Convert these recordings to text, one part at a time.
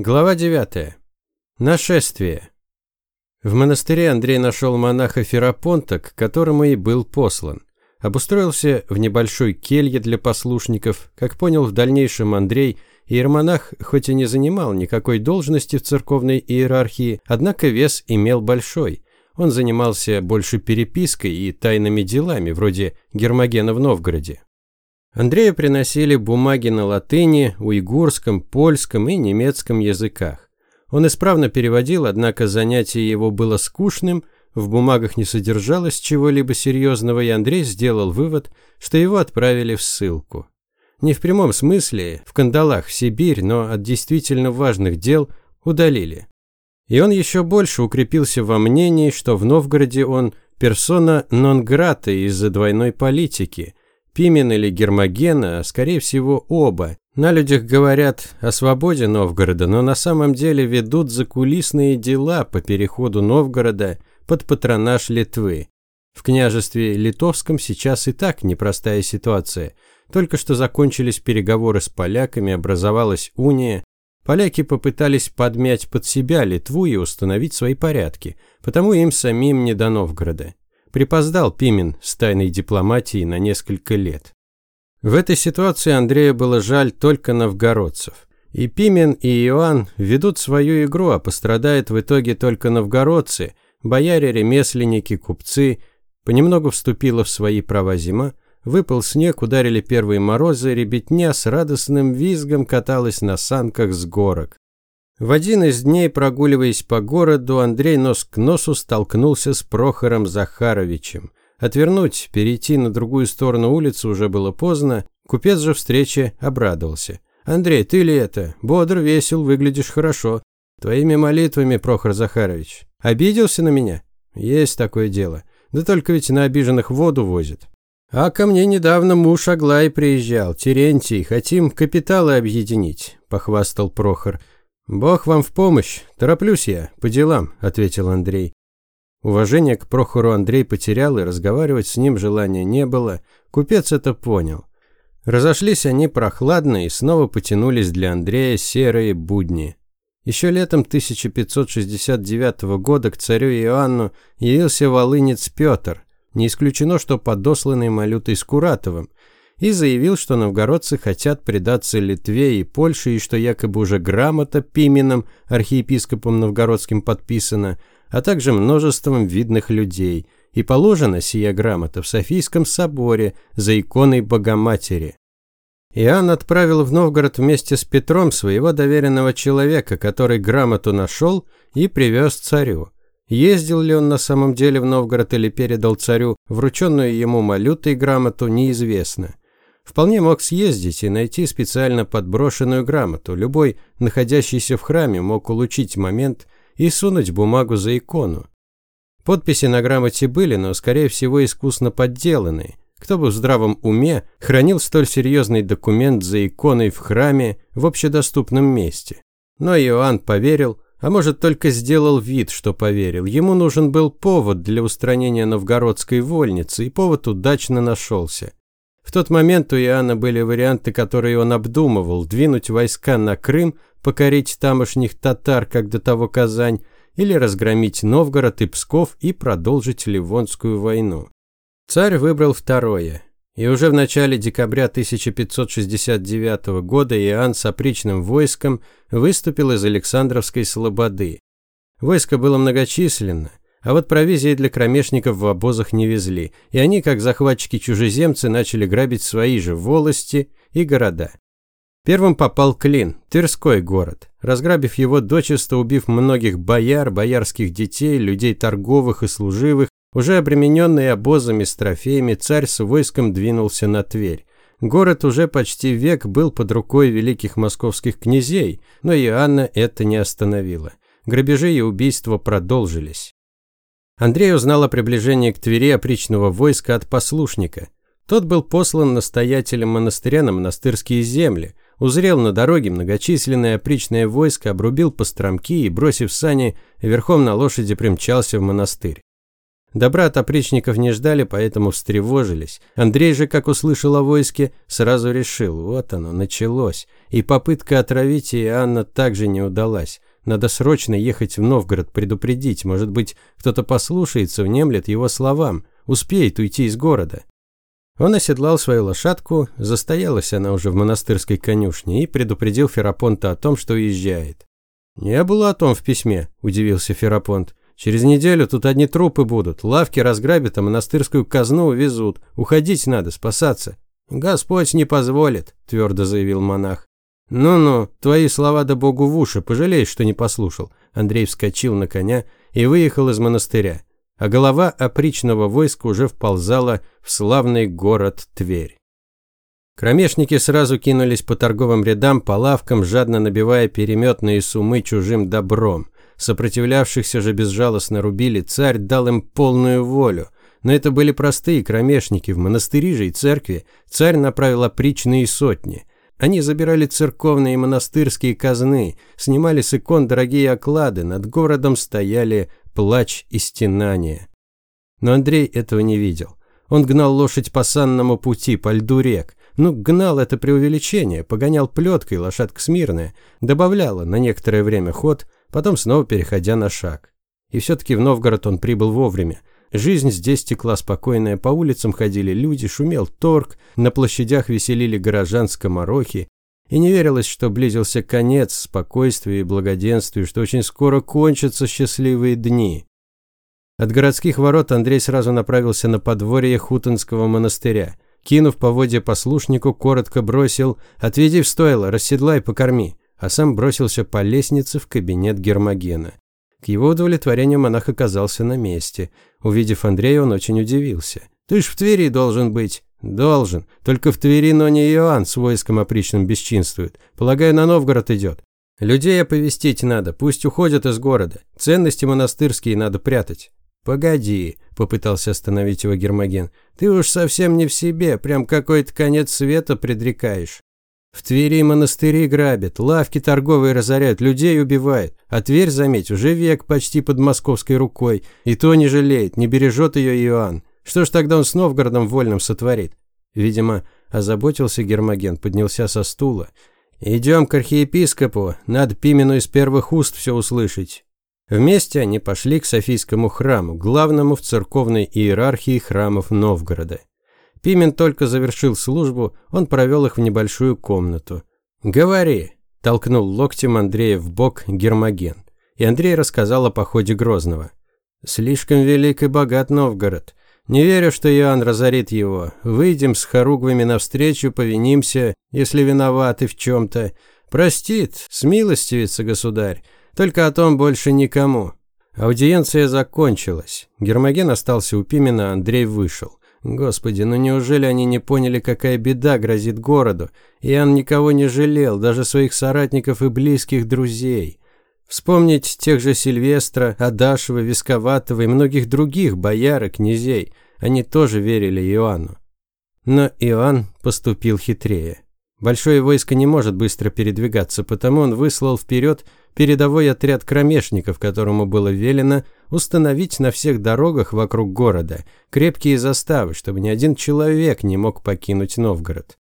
Глава 9. Нашествие. В монастыре Андрей нашел монаха Ферапонта, к которому и был послан. Обустроился в небольшой келье для послушников. Как понял в дальнейшем Андрей, иеромонах хоть и не занимал никакой должности в церковной иерархии, однако вес имел большой. Он занимался больше перепиской и тайными делами, вроде Гермогена в Новгороде. Андрею приносили бумаги на латыни, уйгурском, польском и немецком языках. Он исправно переводил, однако занятие его было скучным, в бумагах не содержалось чего-либо серьезного, и Андрей сделал вывод, что его отправили в ссылку. Не в прямом смысле, в кандалах в Сибирь, но от действительно важных дел удалили. И он еще больше укрепился во мнении, что в Новгороде он персона нон-грата из-за двойной политики, Пимен или Гермогена, а скорее всего оба. На людях говорят о свободе Новгорода, но на самом деле ведут закулисные дела по переходу Новгорода под патронаж Литвы. В княжестве Литовском сейчас и так непростая ситуация. Только что закончились переговоры с поляками, образовалась уния. Поляки попытались подмять под себя Литву и установить свои порядки, потому им самим не до Новгорода. Припоздал Пимен с тайной дипломатией на несколько лет. В этой ситуации Андрею было жаль только новгородцев. И Пимен, и Иоанн ведут свою игру, а пострадают в итоге только новгородцы, бояре, ремесленники, купцы. Понемногу вступила в свои права зима, выпал снег, ударили первые морозы, ребятня с радостным визгом каталась на санках с горок. В один из дней, прогуливаясь по городу, Андрей нос к носу столкнулся с Прохором Захаровичем. Отвернуть, перейти на другую сторону улицы уже было поздно, купец же встрече обрадовался. «Андрей, ты ли это? Бодр, весел, выглядишь хорошо. Твоими молитвами, Прохор Захарович. Обиделся на меня? Есть такое дело. Да только ведь на обиженных воду возят. А ко мне недавно муж Аглай приезжал, Терентий, хотим капиталы объединить», – похвастал Прохор. «Бог вам в помощь. Тороплюсь я, по делам», – ответил Андрей. Уважение к Прохору Андрей потерял, и разговаривать с ним желания не было. Купец это понял. Разошлись они прохладно и снова потянулись для Андрея серые будни. Еще летом 1569 года к царю Иоанну явился волынец Петр. Не исключено, что подосланный Малютой Скуратовым и заявил, что новгородцы хотят предаться Литве и Польше, и что якобы уже грамота Пименом, архиепископом новгородским подписана, а также множеством видных людей, и положена сия грамота в Софийском соборе за иконой Богоматери. Иоанн отправил в Новгород вместе с Петром своего доверенного человека, который грамоту нашел и привез царю. Ездил ли он на самом деле в Новгород или передал царю врученную ему малютой грамоту, неизвестно. Вполне мог съездить и найти специально подброшенную грамоту. Любой, находящийся в храме, мог улучить момент и сунуть бумагу за икону. Подписи на грамоте были, но, скорее всего, искусно подделанные. Кто бы в здравом уме хранил столь серьезный документ за иконой в храме в общедоступном месте? Но Иоанн поверил, а может только сделал вид, что поверил. Ему нужен был повод для устранения новгородской вольницы, и повод удачно нашелся. В тот момент у Иоанна были варианты, которые он обдумывал: двинуть войска на Крым, покорить тамошних татар, как до того Казань, или разгромить Новгород и Псков и продолжить Ливонскую войну. Царь выбрал второе. И уже в начале декабря 1569 года Иоанн с опричным войском выступил из Александровской слободы. Войско было многочисленно, а вот провизии для кромешников в обозах не везли, и они, как захватчики-чужеземцы, начали грабить свои же волости и города. Первым попал Клин, Тверской город. Разграбив его дочисто, убив многих бояр, боярских детей, людей торговых и служивых, уже обремененный обозами с трофеями, царь с войском двинулся на Тверь. Город уже почти век был под рукой великих московских князей, но Иоанна это не остановило. Грабежи и убийства продолжились. Андрей узнал о приближении к Твери опричного войска от послушника. Тот был послан настоятелем монастыря на монастырские земли, узрел на дороге многочисленное опричное войско, обрубил постромки и, бросив сани, верхом на лошади примчался в монастырь. Добра от опричников не ждали, поэтому встревожились. Андрей же, как услышал о войске, сразу решил, вот оно, началось. И попытка отравить Иоанна также не удалась. Надо срочно ехать в Новгород, предупредить. Может быть, кто-то послушается, внемлет его словам, успеет уйти из города. Он оседлал свою лошадку, застоялась она уже в монастырской конюшне, и предупредил Ферапонта о том, что уезжает. «Не было о том в письме», – удивился Ферапонт. «Через неделю тут одни трупы будут, лавки разграбят, а монастырскую казну увезут. Уходить надо, спасаться». «Господь не позволит», – твердо заявил монах. «Ну-ну, твои слова да богу в уши, пожалеешь, что не послушал». Андрей вскочил на коня и выехал из монастыря, а голова опричного войска уже вползала в славный город Тверь. Кромешники сразу кинулись по торговым рядам, по лавкам, жадно набивая переметные суммы чужим добром. Сопротивлявшихся же безжалостно рубили, царь дал им полную волю. Но это были простые кромешники, в монастыре же и церкви царь направил опричные сотни. Они забирали церковные и монастырские казны, снимали с икон дорогие оклады, над городом стояли плач и стенание. Но Андрей этого не видел. Он гнал лошадь по санному пути, по льду рек. Ну, гнал это преувеличение, погонял плеткой, лошадка смирная, добавляла на некоторое время ход, потом снова переходя на шаг. И все-таки в Новгород он прибыл вовремя. Жизнь здесь текла спокойная, по улицам ходили люди, шумел торг, на площадях веселили горожан скоморохи, и не верилось, что близился конец спокойствию и благоденствию, что очень скоро кончатся счастливые дни. От городских ворот Андрей сразу направился на подворье Хутонского монастыря. Кинув поводья послушнику, коротко бросил «Отведи в стойло, расседлай, покорми», а сам бросился по лестнице в кабинет Гермогена. К его удовлетворению монах оказался на месте. Увидев Андрея, он очень удивился. «Ты ж в Твери должен быть». «Должен. Только в Твери, но не Иоанн с войском опричным бесчинствует. Полагаю, на Новгород идет. Людей оповестить надо, пусть уходят из города. Ценности монастырские надо прятать». «Погоди», – попытался остановить его Гермоген. «Ты уж совсем не в себе, прям какой-то конец света предрекаешь. В Твери монастыри грабят, лавки торговые разоряют, людей убивают. А Тверь, заметь, уже век почти под московской рукой. И то не жалеет, не бережет ее Иоанн. Что ж тогда он с Новгородом вольным сотворит? Видимо, озаботился Гермоген, поднялся со стула. «Идем к архиепископу, надо Пимену из первых уст все услышать». Вместе они пошли к Софийскому храму, главному в церковной иерархии храмов Новгорода. Пимен только завершил службу, он провел их в небольшую комнату. «Говори», – толкнул локтем Андрея в бок Гермоген. И Андрей рассказал о походе Грозного. «Слишком велик и богат Новгород. Не верю, что Иоанн разорит его. Выйдем с хоругвами навстречу, повинимся, если виноваты в чем-то. Простит, смилостивится государь. Только о том больше никому». Аудиенция закончилась. Гермоген остался у Пимена, Андрей вышел. Господи, ну неужели они не поняли, какая беда грозит городу? Иоанн никого не жалел, даже своих соратников и близких друзей. Вспомнить тех же Сильвестра, Адашева, Висковатого и многих других бояр и князей. Они тоже верили Иоанну. Но Иоанн поступил хитрее. Большое войско не может быстро передвигаться, потому он выслал вперед передовой отряд кромешников, которому было велено установить на всех дорогах вокруг города крепкие заставы, чтобы ни один человек не мог покинуть Новгород.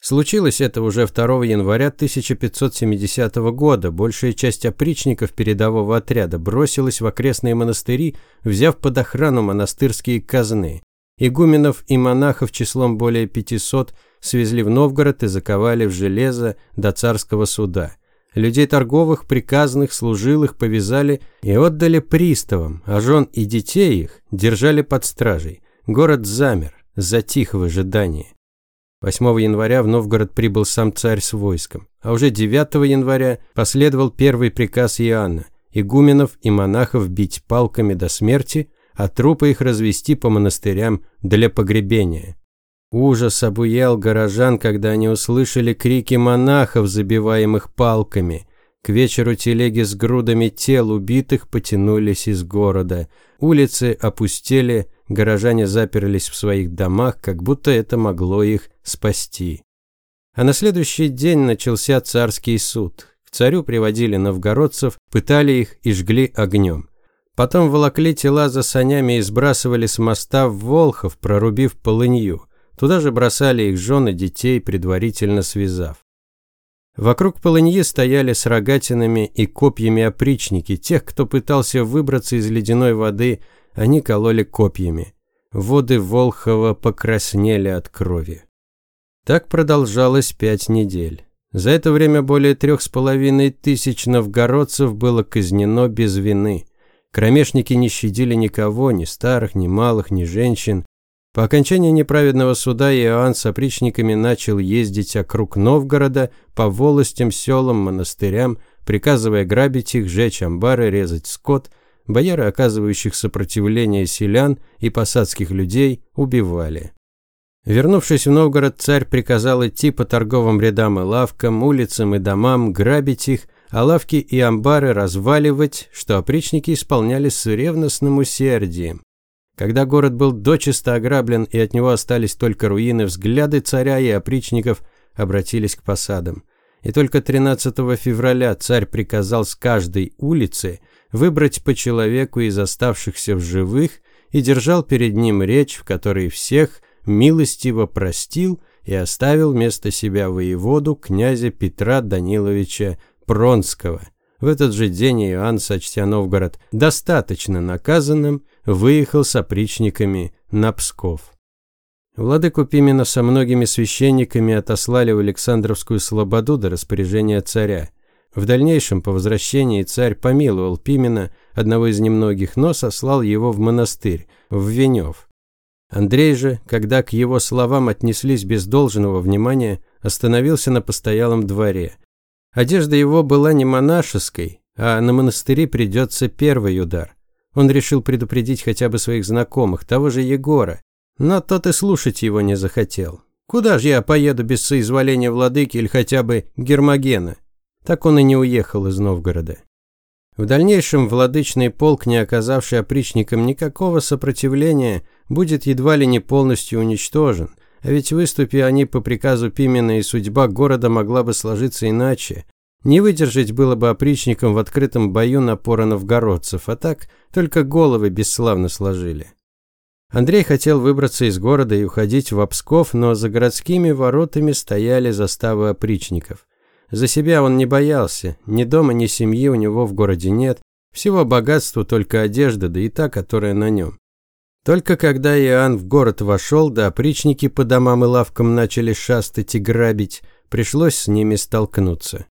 Случилось это уже 2 января 1570 года. Большая часть опричников передового отряда бросилась в окрестные монастыри, взяв под охрану монастырские казны. Игуменов и монахов числом более 500 свезли в Новгород и заковали в железо до царского суда. Людей торговых, приказных, служилых повязали и отдали приставам, а жен и детей их держали под стражей. Город замер, затих в ожидании. 8 января в Новгород прибыл сам царь с войском, а уже 9 января последовал первый приказ Иоанна – игуменов и монахов бить палками до смерти, а трупы их развести по монастырям для погребения. Ужас обуял горожан, когда они услышали крики монахов, забиваемых палками. К вечеру телеги с грудами тел убитых потянулись из города. Улицы опустели, горожане заперлись в своих домах, как будто это могло их спасти. А на следующий день начался царский суд. К царю приводили новгородцев, пытали их и жгли огнем. Потом волокли тела за санями и сбрасывали с моста в Волхов, прорубив полынью. Туда же бросали их жены, детей, предварительно связав. Вокруг полыньи стояли с рогатинами и копьями опричники. Тех, кто пытался выбраться из ледяной воды, они кололи копьями. Воды Волхова покраснели от крови. Так продолжалось пять недель. За это время более трех с половиной тысяч новгородцев было казнено без вины. Кромешники не щадили никого, ни старых, ни малых, ни женщин. По окончании неправедного суда Иоанн с опричниками начал ездить округ Новгорода по волостям, селам, монастырям, приказывая грабить их, жечь амбары, резать скот. Бояры, оказывающих сопротивление селян и посадских людей, убивали. Вернувшись в Новгород, царь приказал идти по торговым рядам и лавкам, улицам и домам, грабить их, а лавки и амбары разваливать, что опричники исполняли с ревностным усердием. Когда город был дочисто ограблен и от него остались только руины, взгляды царя и опричников обратились к посадам. И только 13 февраля царь приказал с каждой улицы выбрать по человеку из оставшихся в живых и держал перед ним речь, в которой всех милостиво простил и оставил вместо себя воеводу князя Петра Даниловича Пронского. В этот же день Иоанн, сочтя Новгород достаточно наказанным, выехал с опричниками на Псков. Владыку Пимена со многими священниками отослали в Александровскую слободу до распоряжения царя. В дальнейшем, по возвращении, царь помиловал Пимена, одного из немногих, но сослал его в монастырь, в Венев. Андрей же, когда к его словам отнеслись без должного внимания, остановился на постоялом дворе. Одежда его была не монашеской, а на монастыре придется первый удар. Он решил предупредить хотя бы своих знакомых, того же Егора, но тот и слушать его не захотел. Куда же я поеду без соизволения владыки или хотя бы Гермогена? Так он и не уехал из Новгорода. В дальнейшем владычный полк, не оказавший опричникам никакого сопротивления, будет едва ли не полностью уничтожен, а ведь выступи они по приказу Пимена, и судьба города могла бы сложиться иначе. Не выдержать было бы опричникам в открытом бою напора новгородцев, а так только головы бесславно сложили. Андрей хотел выбраться из города и уходить в Псков, но за городскими воротами стояли заставы опричников. За себя он не боялся, ни дома, ни семьи у него в городе нет, всего богатства только одежда, да и та, которая на нем. Только когда Иоанн в город вошел, да опричники по домам и лавкам начали шастать и грабить, пришлось с ними столкнуться.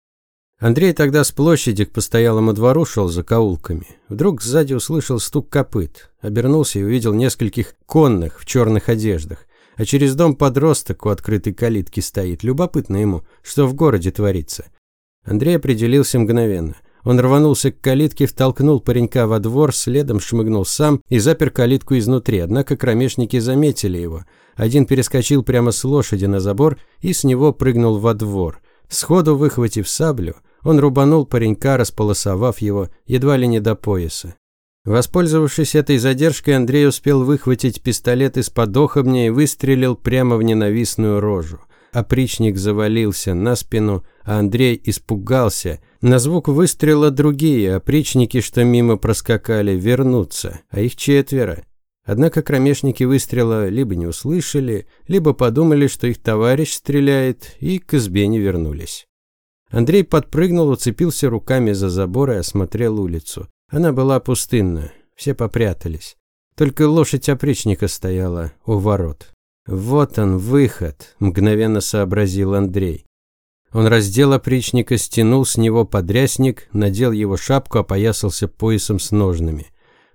Андрей тогда с площади к постоялому двору шел за каулками. Вдруг сзади услышал стук копыт, обернулся и увидел нескольких конных в черных одеждах. А через дом подросток у открытой калитки стоит. Любопытно ему, что в городе творится. Андрей определился мгновенно. Он рванулся к калитке, втолкнул паренька во двор, следом шмыгнул сам и запер калитку изнутри. Однако кромешники заметили его. Один перескочил прямо с лошади на забор и с него прыгнул во двор. Сходу выхватив саблю, он рубанул паренька, располосовав его едва ли не до пояса. Воспользовавшись этой задержкой, Андрей успел выхватить пистолет из-под охобня и выстрелил прямо в ненавистную рожу. Опричник завалился на спину, а Андрей испугался. На звук выстрела другие опричники, что мимо проскакали, вернутся, а их четверо. Однако кромешники выстрела либо не услышали, либо подумали, что их товарищ стреляет, и к избе не вернулись. Андрей подпрыгнул, уцепился руками за забор и осмотрел улицу. Она была пустынна, все попрятались. Только лошадь опричника стояла у ворот. «Вот он, выход», – мгновенно сообразил Андрей. Он раздел опричника, стянул с него подрясник, надел его шапку, опоясался поясом с ножными.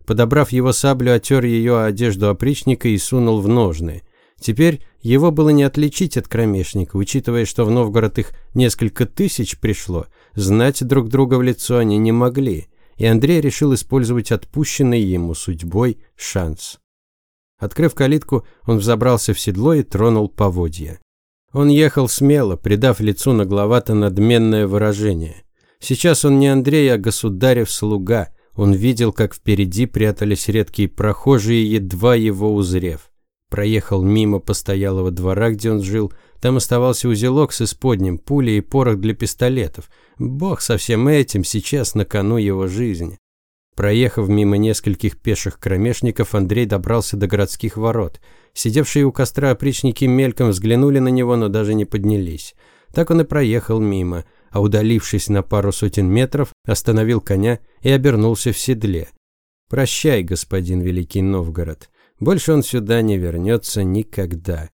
Подобрав его саблю, отер ее одежду опричника и сунул в ножны. Теперь его было не отличить от кромешника, учитывая, что в Новгород их несколько тысяч пришло. Знать друг друга в лицо они не могли, и Андрей решил использовать отпущенный ему судьбой шанс. Открыв калитку, он взобрался в седло и тронул поводья. Он ехал смело, придав лицу нагловато-надменное выражение. Сейчас он не Андрей, а государев слуга. Он видел, как впереди прятались редкие прохожие, едва его узрев. Проехал мимо постоялого двора, где он жил. Там оставался узелок с исподним, пули и порох для пистолетов. Бог со всем этим сейчас на кону его жизни. Проехав мимо нескольких пеших кромешников, Андрей добрался до городских ворот. Сидевшие у костра опричники мельком взглянули на него, но даже не поднялись. Так он и проехал мимо, а удалившись на пару сотен метров, остановил коня и обернулся в седле. «Прощай, господин Великий Новгород. Больше он сюда не вернется никогда».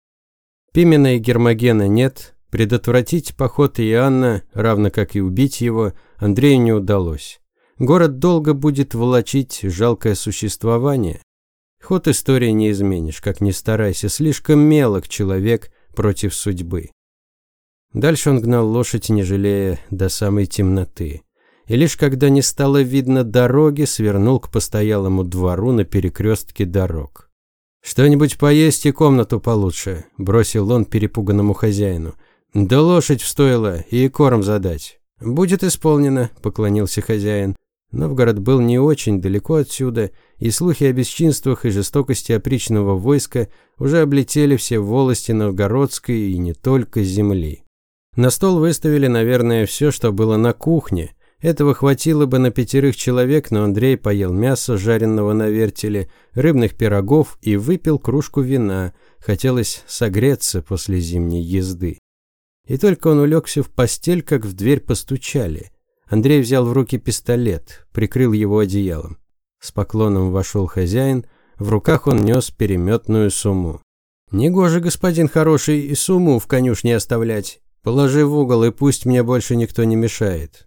Пимена и Гермогена нет, предотвратить поход Иоанна, равно как и убить его, Андрею не удалось. Город долго будет волочить жалкое существование. Ход истории не изменишь, как ни старайся, слишком мелок человек против судьбы. Дальше он гнал лошадь, не жалея, до самой темноты. И лишь когда не стало видно дороги, свернул к постоялому двору на перекрестке дорог. «Что-нибудь поесть и комнату получше», – бросил он перепуганному хозяину. «Да лошадь встоила и корм задать». «Будет исполнено», – поклонился хозяин. Новгород был не очень далеко отсюда, и слухи о бесчинствах и жестокости опричного войска уже облетели все волости новгородской и не только земли. На стол выставили, наверное, все, что было на кухне. Этого хватило бы на пятерых человек, но Андрей поел мясо, жареного на вертеле, рыбных пирогов и выпил кружку вина. Хотелось согреться после зимней езды. И только он улегся в постель, как в дверь постучали. Андрей взял в руки пистолет, прикрыл его одеялом. С поклоном вошел хозяин, в руках он нес переметную сумму. «Негоже, господин хороший, и сумму в конюшне оставлять. Положи в угол, и пусть мне больше никто не мешает».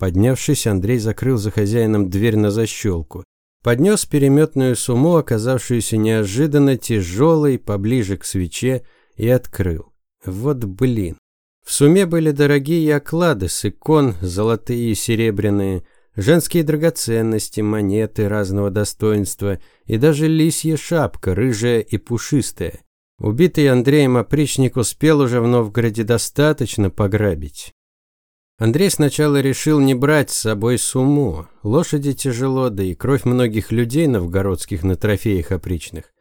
Поднявшись, Андрей закрыл за хозяином дверь на защелку. Поднес переметную сумму, оказавшуюся неожиданно тяжелой, поближе к свече, и открыл. Вот блин. В сумме были дорогие оклады с икон, золотые и серебряные, женские драгоценности, монеты разного достоинства и даже лисья шапка, рыжая и пушистая. Убитый Андреем опричник успел уже в Новгороде достаточно пограбить. Андрей сначала решил не брать с собой сумму. Лошади тяжело, да и кровь многих людей новгородских на трофеях опричных.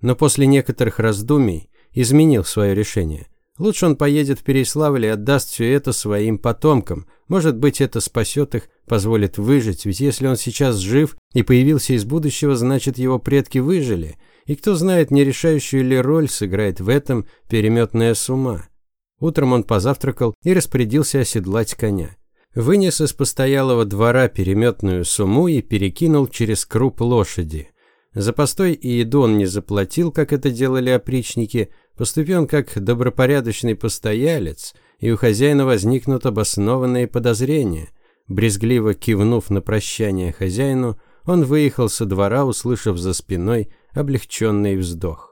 Но после некоторых раздумий изменил свое решение – Лучше он поедет в Переславль и отдаст все это своим потомкам. Может быть, это спасет их, позволит выжить, ведь если он сейчас жив и появился из будущего, значит, его предки выжили. И кто знает, не решающую ли роль сыграет в этом переметная сума. Утром он позавтракал и распорядился оседлать коня. Вынес из постоялого двора переметную сумму и перекинул через круп лошади. За постой и еду он не заплатил, как это делали опричники, Поступил он как добропорядочный постоялец, и у хозяина возникнут обоснованные подозрения. Брезгливо кивнув на прощание хозяину, он выехал со двора, услышав за спиной облегченный вздох.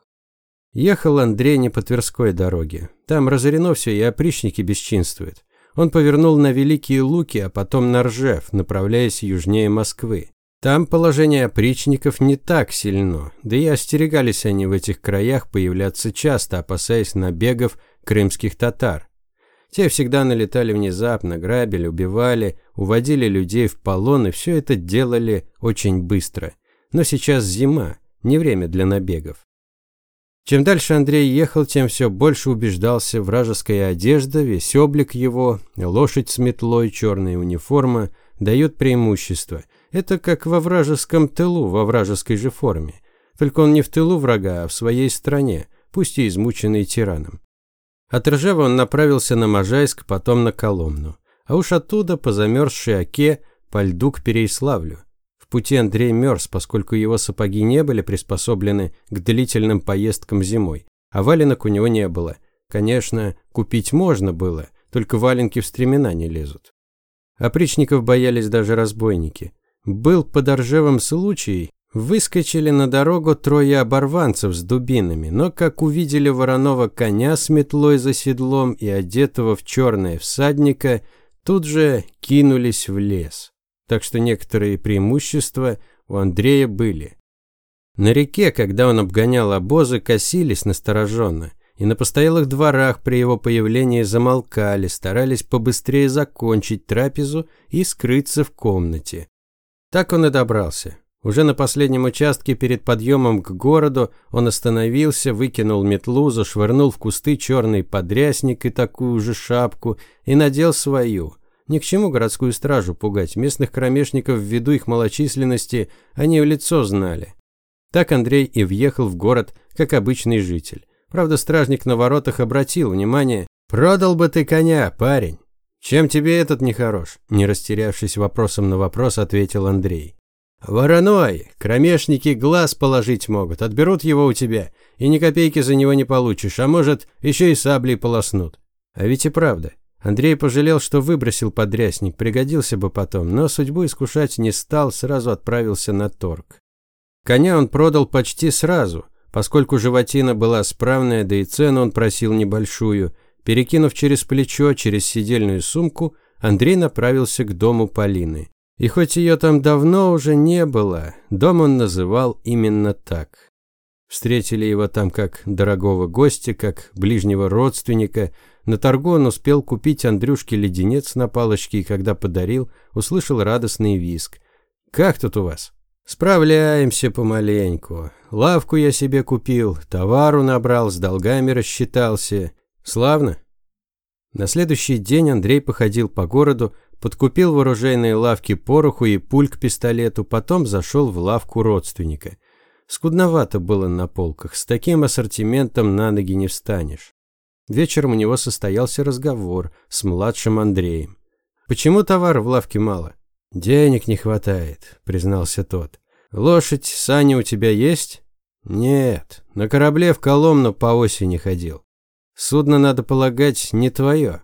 Ехал Андрей не по Тверской дороге. Там разорено все, и опричники бесчинствуют. Он повернул на Великие Луки, а потом на Ржев, направляясь южнее Москвы. Там положение опричников не так сильно, да и остерегались они в этих краях появляться часто, опасаясь набегов крымских татар. Те всегда налетали внезапно, грабили, убивали, уводили людей в полон, и все это делали очень быстро. Но сейчас зима, не время для набегов. Чем дальше Андрей ехал, тем все больше убеждался вражеская одежда, весь облик его, лошадь с метлой, черная униформа дают преимущество – это как во вражеском тылу, во вражеской же форме. Только он не в тылу врага, а в своей стране, пусть и измученный тираном. От Ржева он направился на Можайск, потом на Коломну. А уж оттуда, по замерзшей оке, по льду к Переиславлю. Пути Андрей мерз, поскольку его сапоги не были приспособлены к длительным поездкам зимой, а валенок у него не было. Конечно, купить можно было, только валенки в стремена не лезут. Опричников боялись даже разбойники. Был под Ржевом случай, выскочили на дорогу трое оборванцев с дубинами, но как увидели вороного коня с метлой за седлом и одетого в черное всадника, тут же кинулись в лес. Так что некоторые преимущества у Андрея были. На реке, когда он обгонял обозы, косились настороженно, и на постоялых дворах при его появлении замолкали, старались побыстрее закончить трапезу и скрыться в комнате. Так он и добрался. Уже на последнем участке перед подъемом к городу он остановился, выкинул метлу, зашвырнул в кусты черный подрясник и такую же шапку и надел свою. Ни к чему городскую стражу пугать, местных кромешников ввиду их малочисленности они в лицо знали. Так Андрей и въехал в город, как обычный житель. Правда, стражник на воротах обратил внимание, «Продал бы ты коня, парень!» «Чем тебе этот нехорош?» Не растерявшись вопросом на вопрос, ответил Андрей. «Вороной! Кромешники глаз положить могут, отберут его у тебя, и ни копейки за него не получишь, а может, еще и саблей полоснут». А ведь и правда. Андрей пожалел, что выбросил подрясник, пригодился бы потом, но судьбу искушать не стал, сразу отправился на торг. Коня он продал почти сразу, поскольку животина была справная, да и цену он просил небольшую. Перекинув через плечо, через сидельную сумку, Андрей направился к дому Полины. И хоть ее там давно уже не было, дом он называл именно так. Встретили его там как дорогого гостя, как ближнего родственника. На торгу он успел купить Андрюшке леденец на палочке, и когда подарил, услышал радостный визг. «Как тут у вас?» «Справляемся помаленьку. Лавку я себе купил, товару набрал, с долгами рассчитался. Славно?» На следующий день Андрей походил по городу, подкупил в оружейной лавке пороху и пуль к пистолету, потом зашел в лавку родственника. Скудновато было на полках, с таким ассортиментом на ноги не встанешь. Вечером у него состоялся разговор с младшим Андреем. «Почему товара в лавке мало?» «Денег не хватает», – признался тот. «Лошадь, сани у тебя есть?» «Нет, на корабле в Коломну по осени ходил. Судно, надо полагать, не твое.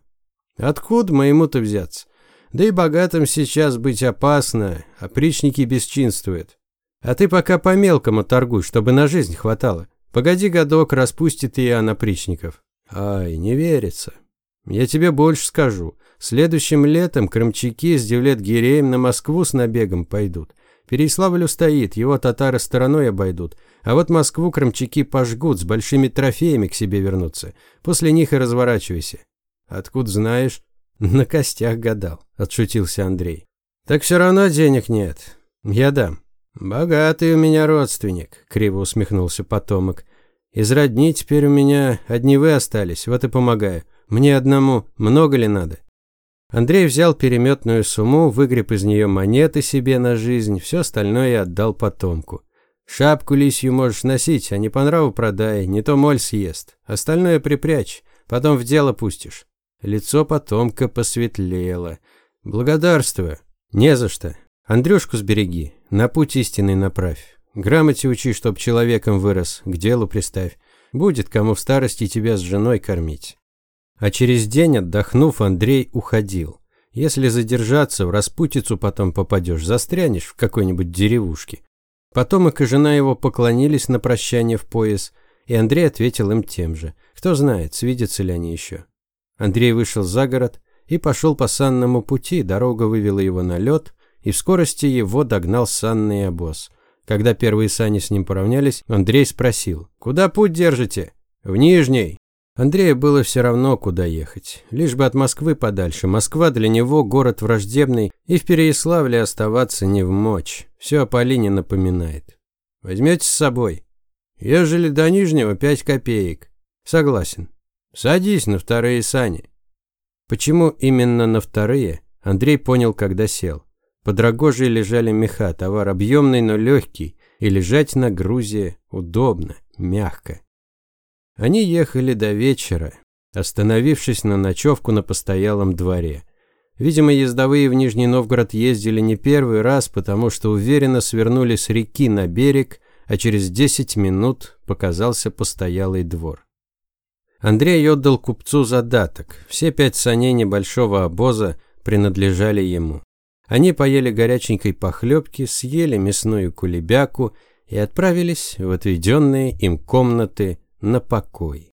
Откуда моему-то взяться? Да и богатым сейчас быть опасно, опричники бесчинствуют. А ты пока по-мелкому торгуй, чтобы на жизнь хватало. Погоди годок, распустит и опричников. Ай, не верится. Я тебе больше скажу. Следующим летом крымчаки с Девлет-Гиреем на Москву с набегом пойдут. Переславль устоит, его татары стороной обойдут. А вот Москву крымчаки пожгут, с большими трофеями к себе вернутся. После них и разворачивайся. Откуда знаешь? На костях гадал, отшутился Андрей. Так все равно денег нет. Я дам. Богатый у меня родственник, криво усмехнулся потомок. Из родни теперь у меня одни вы остались, вот и помогаю. Мне одному много ли надо? Андрей взял переметную сумму, выгреб из нее монеты себе на жизнь, все остальное отдал потомку. Шапку лисью можешь носить, а не по нраву продай, не то моль съест. Остальное припрячь, потом в дело пустишь. Лицо потомка посветлело. Благодарствую. Не за что. Андрюшку сбереги, на путь истинный направь. Грамоте учи, чтоб человеком вырос, к делу приставь. Будет кому в старости тебя с женой кормить. А через день, отдохнув, Андрей уходил. Если задержаться, в распутицу потом попадешь, застрянешь в какой-нибудь деревушке. Потомок и жена его поклонились на прощание в пояс, и Андрей ответил им тем же. Кто знает, свидятся ли они еще. Андрей вышел за город и пошел по санному пути, дорога вывела его на лед, и в скорости его догнал санный обоз. Когда первые сани с ним поравнялись, Андрей спросил, «Куда путь держите?» «В Нижний». Андрею было все равно, куда ехать. Лишь бы от Москвы подальше. Москва для него город враждебный, и в Переяславле оставаться не в мочь. Все о Полине напоминает. Возьмете с собой? Ежели до Нижнего пять копеек. Согласен. Садись на вторые сани. Почему именно на вторые, Андрей понял, когда сел. Под рогожей лежали меха, товар объемный, но легкий, и лежать на грузе удобно, мягко. Они ехали до вечера, остановившись на ночевку на постоялом дворе. Видимо, ездовые в Нижний Новгород ездили не первый раз, потому что уверенно свернули с реки на берег, а через 10 минут показался постоялый двор. Андрей отдал купцу задаток. Все пять саней небольшого обоза принадлежали ему. Они поели горяченькой похлебки, съели мясную кулебяку и отправились в отведенные им комнаты на покой.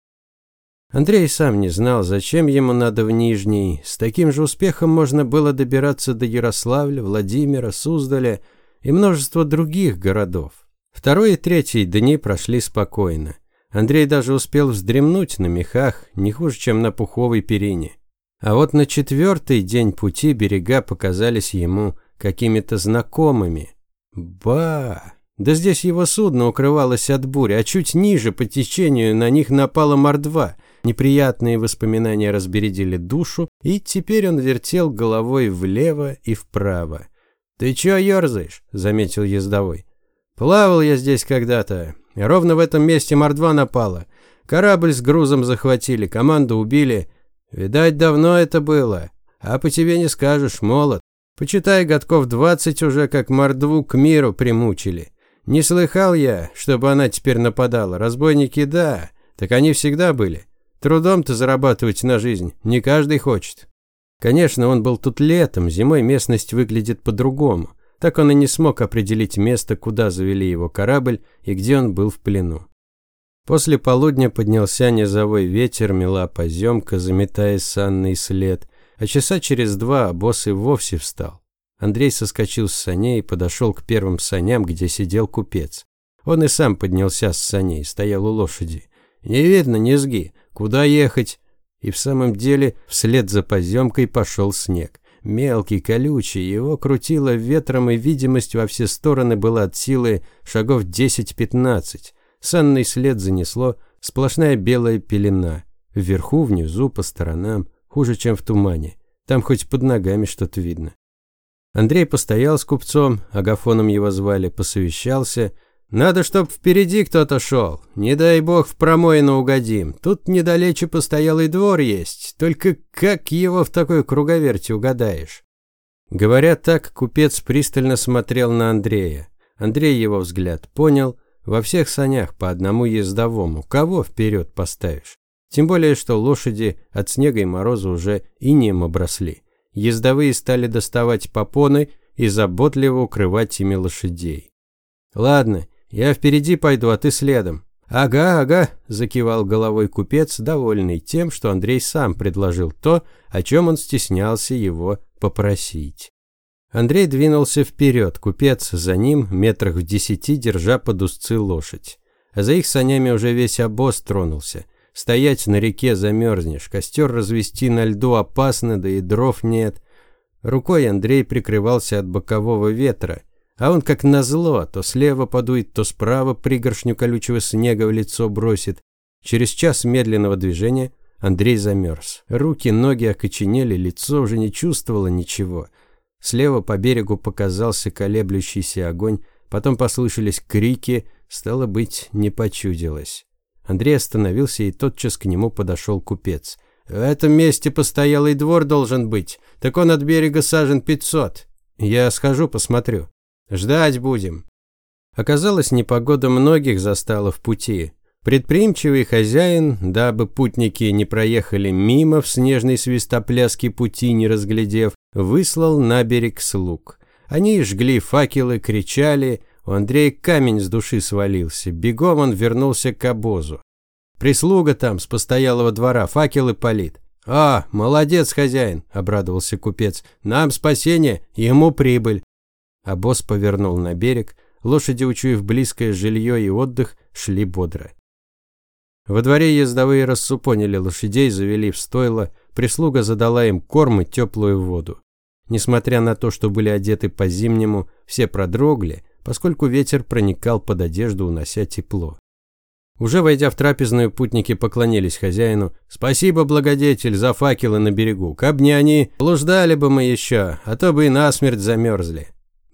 Андрей сам не знал, зачем ему надо в Нижний. С таким же успехом можно было добираться до Ярославля, Владимира, Суздаля и множества других городов. Второй и третий дни прошли спокойно. Андрей даже успел вздремнуть на мехах, не хуже, чем на пуховой перине. А вот на четвертый день пути берега показались ему какими-то знакомыми. Ба! Да здесь его судно укрывалось от бури, а чуть ниже по течению на них напала мордва. Неприятные воспоминания разбередили душу, и теперь он вертел головой влево и вправо. «Ты чё ёрзаешь?» – заметил ездовой. «Плавал я здесь когда-то. Ровно в этом месте мордва напала. Корабль с грузом захватили, команду убили. Видать, давно это было. А по тебе не скажешь, молод. Почитай, годков двадцать уже как мордву к миру примучили. Не слыхал я, чтобы она теперь нападала. Разбойники, да, так они всегда были. Трудом-то зарабатывать на жизнь не каждый хочет. Конечно, он был тут летом, зимой местность выглядит по-другому. Так он и не смог определить место, куда завели его корабль и где он был в плену. После полудня поднялся низовой ветер, мела поземка, заметая санный след, а часа через два босс и вовсе встал. Андрей соскочил с саней и подошел к первым саням, где сидел купец. Он и сам поднялся с саней, стоял у лошади. «Не видно низги. Куда ехать?» И в самом деле вслед за поземкой пошел снег. Мелкий, колючий, его крутило ветром, и видимость во все стороны была от силы шагов 10-15. Санный след занесло, сплошная белая пелена. Вверху, внизу, по сторонам, хуже, чем в тумане. Там хоть под ногами что-то видно. Андрей постоял с купцом, Агафоном его звали, посовещался. «Надо, чтоб впереди кто-то шел. Не дай бог в промоину угодим. Тут недалече постоялый двор есть. Только как его в такой круговерти угадаешь?» Говоря так, купец пристально смотрел на Андрея. Андрей его взгляд понял. Во всех санях по одному ездовому. Кого вперед поставишь? Тем более, что лошади от снега и мороза уже инеем обросли ездовые стали доставать попоны и заботливо укрывать ими лошадей. «Ладно, я впереди пойду, а ты следом». «Ага, ага», – закивал головой купец, довольный тем, что Андрей сам предложил то, о чем он стеснялся его попросить. Андрей двинулся вперед, купец за ним, метрах в десяти, держа под узцы лошадь. А за их санями уже весь обоз тронулся. Стоять на реке замерзнешь, костер развести на льду опасно, да и дров нет. Рукой Андрей прикрывался от бокового ветра, а он как назло, то слева подует, то справа пригоршню колючего снега в лицо бросит. Через час медленного движения Андрей замерз. Руки, ноги окоченели, лицо уже не чувствовало ничего. Слева по берегу показался колеблющийся огонь, потом послышались крики, стало быть, не почудилось. Андрей остановился, и тотчас к нему подошел купец. «В этом месте постоялый двор должен быть, так он от берега сажен пятьсот. Я схожу, посмотрю. Ждать будем». Оказалось, непогода многих застала в пути. Предприимчивый хозяин, дабы путники не проехали мимо в снежной свистопляске пути, не разглядев, выслал на берег слуг. Они жгли факелы, кричали – у Андрея камень с души свалился. Бегом он вернулся к обозу. Прислуга там с постоялого двора факелы палит. «А, молодец, хозяин!» – обрадовался купец. «Нам спасение, ему прибыль!» Обоз повернул на берег. Лошади, учуяв близкое жилье и отдых, шли бодро. Во дворе ездовые рассупонили лошадей, завели в стойло. Прислуга задала им корм и теплую воду. Несмотря на то, что были одеты по-зимнему, все продрогли, поскольку ветер проникал под одежду, унося тепло. Уже войдя в трапезную, путники поклонились хозяину. «Спасибо, благодетель, за факелы на берегу. Каб не они, блуждали бы мы еще, а то бы и насмерть замерзли».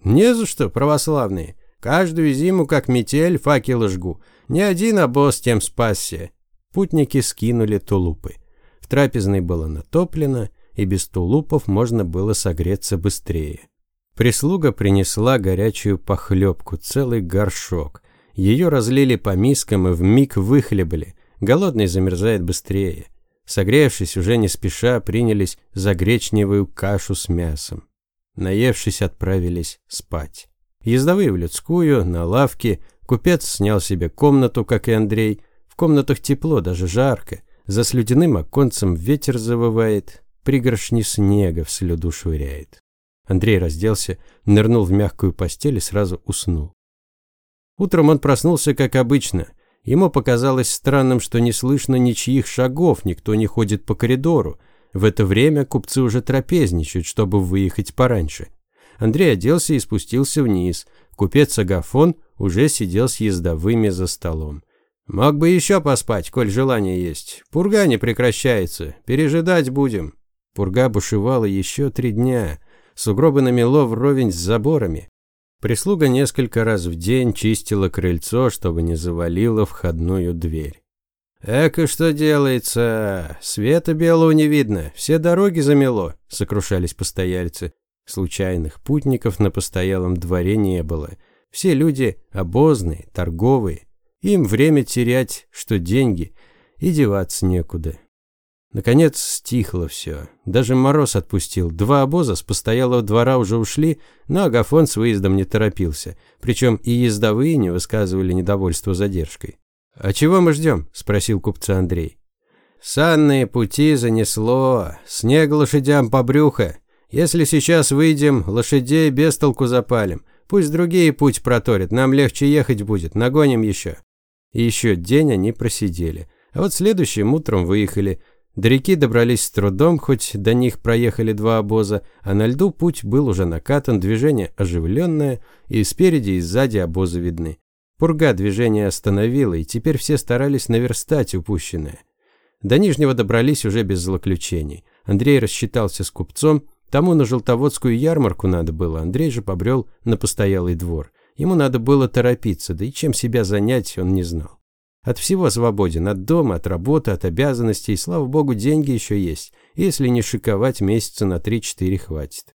«Не за что, православные. Каждую зиму, как метель, факелы жгу. Ни один обоз тем спасся». Путники скинули тулупы. Трапезной было натоплено, и без тулупов можно было согреться быстрее. Прислуга принесла горячую похлебку, целый горшок. Ее разлили по мискам и вмиг выхлебали. Голодный замерзает быстрее. Согревшись, уже не спеша принялись за гречневую кашу с мясом. Наевшись, отправились спать. Ездовые в людскую, на лавке. Купец снял себе комнату, как и Андрей. В комнатах тепло, даже жарко. За слюдяным оконцем ветер завывает, пригоршни снега в слюду швыряет. Андрей разделся, нырнул в мягкую постель и сразу уснул. Утром он проснулся, как обычно. Ему показалось странным, что не слышно ничьих шагов, никто не ходит по коридору. В это время купцы уже трапезничают, чтобы выехать пораньше. Андрей оделся и спустился вниз. Купец Агафон уже сидел с ездовыми за столом. «Мог бы еще поспать, коль желание есть. Пурга не прекращается. Пережидать будем». Пурга бушевала еще три дня. Сугробы намело вровень с заборами. Прислуга несколько раз в день чистила крыльцо, чтобы не завалило входную дверь. «Эка, что делается? Света белого не видно, все дороги замело», – сокрушались постояльцы. Случайных путников на постоялом дворе не было. Все люди обозные, торговые. Им время терять, что деньги, и деваться некуда. Наконец стихло все. Даже мороз отпустил. Два обоза с постоялого двора уже ушли, но Агафон с выездом не торопился. Причем и ездовые не высказывали недовольство задержкой. «А чего мы ждем?» – спросил купца Андрей. «Санные пути занесло, снег лошадям по брюхо. Если сейчас выйдем, лошадей без толку запалим. Пусть другие путь проторят, нам легче ехать будет, нагоним еще». И еще день они просидели. А вот следующим утром выехали. До реки добрались с трудом, хоть до них проехали два обоза, а на льду путь был уже накатан, движение оживленное, и спереди и сзади обозы видны. Пурга движение остановила, и теперь все старались наверстать упущенное. До Нижнего добрались уже без злоключений. Андрей рассчитался с купцом, тому на Желтоводскую ярмарку надо было, Андрей же побрел на постоялый двор. Ему надо было торопиться, да и чем себя занять он не знал. От всего свободен, от дома, от работы, от обязанностей, слава богу, деньги еще есть. Если не шиковать, месяца на 3-4 хватит.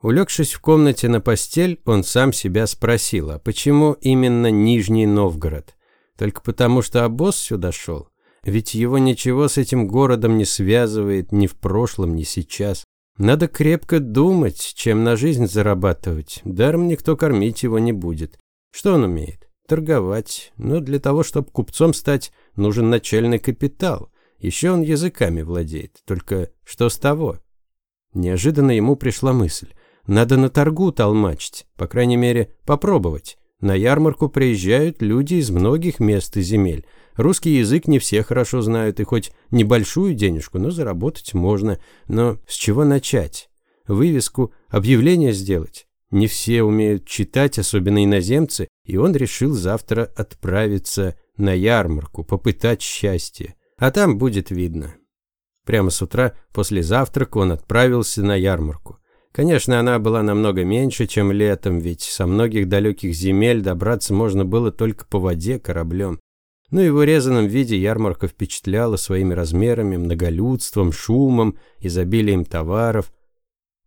Улегшись в комнате на постель, он сам себя спросил, а почему именно Нижний Новгород? Только потому, что обоз сюда шел? Ведь его ничего с этим городом не связывает ни в прошлом, ни сейчас. Надо крепко думать, чем на жизнь зарабатывать. Даром никто кормить его не будет. Что он умеет? торговать, но для того, чтобы купцом стать, нужен начальный капитал. Еще он языками владеет. Только что с того? Неожиданно ему пришла мысль. Надо на торгу толмачить, по крайней мере, попробовать. На ярмарку приезжают люди из многих мест и земель. Русский язык не все хорошо знают, и хоть небольшую денежку, но заработать можно. Но с чего начать? Вывеску, объявление сделать? Не все умеют читать, особенно иноземцы, и он решил завтра отправиться на ярмарку, попытать счастье. А там будет видно. Прямо с утра после завтрака он отправился на ярмарку. Конечно, она была намного меньше, чем летом, ведь со многих далеких земель добраться можно было только по воде кораблем. Но и в урезанном виде ярмарка впечатляла своими размерами, многолюдством, шумом, изобилием товаров.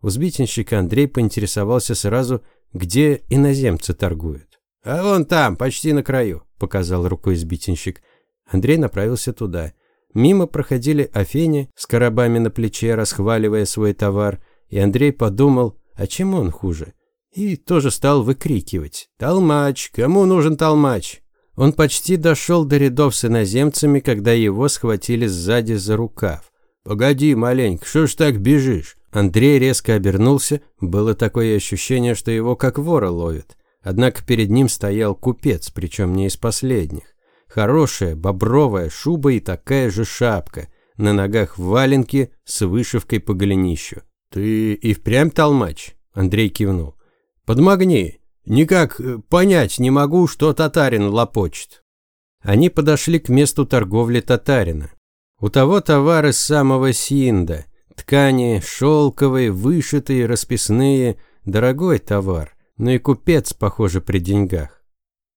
У сбитенщика Андрей поинтересовался сразу, где иноземцы торгуют. «А вон там, почти на краю», – показал рукой сбитенщик. Андрей направился туда. Мимо проходили Афени с коробами на плече, расхваливая свой товар, и Андрей подумал, а чем он хуже? И тоже стал выкрикивать «Толмач! Кому нужен толмач?» Он почти дошел до рядов с иноземцами, когда его схватили сзади за рукав. «Погоди, маленько, что ж так бежишь?» Андрей резко обернулся, было такое ощущение, что его как вора ловят. Однако перед ним стоял купец, причем не из последних. Хорошая бобровая шуба и такая же шапка, на ногах валенки с вышивкой по голенищу. «Ты и впрямь толмач?» – Андрей кивнул. «Подмогни. Никак э, понять не могу, что татарин лопочет». Они подошли к месту торговли татарина. У того товары самого Синда. Ткани шелковые, вышитые, расписные. Дорогой товар но и купец, похоже, при деньгах.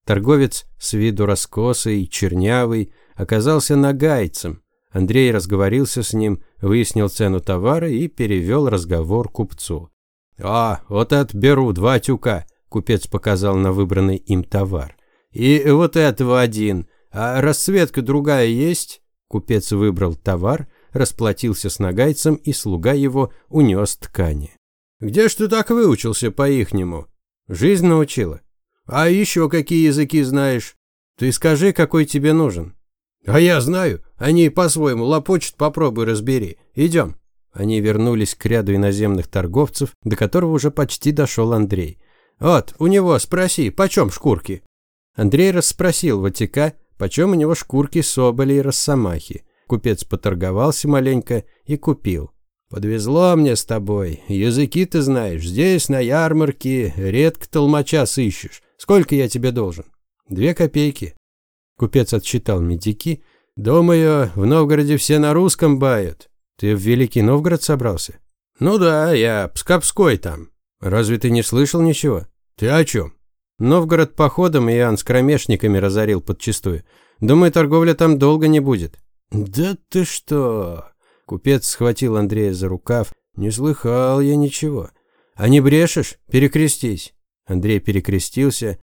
Торговец с виду раскосый чернявый оказался нагайцем. Андрей разговорился с ним, выяснил цену товара и перевел разговор купцу. «А, вот это беру, два тюка», – купец показал на выбранный им товар. «И вот этого один. А расцветка другая есть?» Купец выбрал товар, расплатился с нагайцем, и слуга его унес ткани. «Где ж ты так выучился по-ихнему?» Жизнь научила. А еще какие языки знаешь? Ты скажи, какой тебе нужен. А я знаю. Они по-своему лопочут, попробуй разбери. Идем. Они вернулись к ряду иноземных торговцев, до которого уже почти дошел Андрей. Вот, у него спроси, почем шкурки? Андрей расспросил Ватика, почем у него шкурки соболи и росомахи. Купец поторговался маленько и купил. Подвезло мне с тобой. Языки ты знаешь. Здесь, на ярмарке, редко толмача сыщешь. Сколько я тебе должен? Две копейки. Купец отсчитал медики. Думаю, в Новгороде все на русском бают. Ты в Великий Новгород собрался? Ну да, я Пскапской там. Разве ты не слышал ничего? Ты о чем? Новгород походом Иоанн с кромешниками разорил подчистую. Думаю, торговля там долго не будет. Да ты что? Купец схватил Андрея за рукав. Не слыхал я ничего. А не брешешь? Перекрестись. Андрей перекрестился.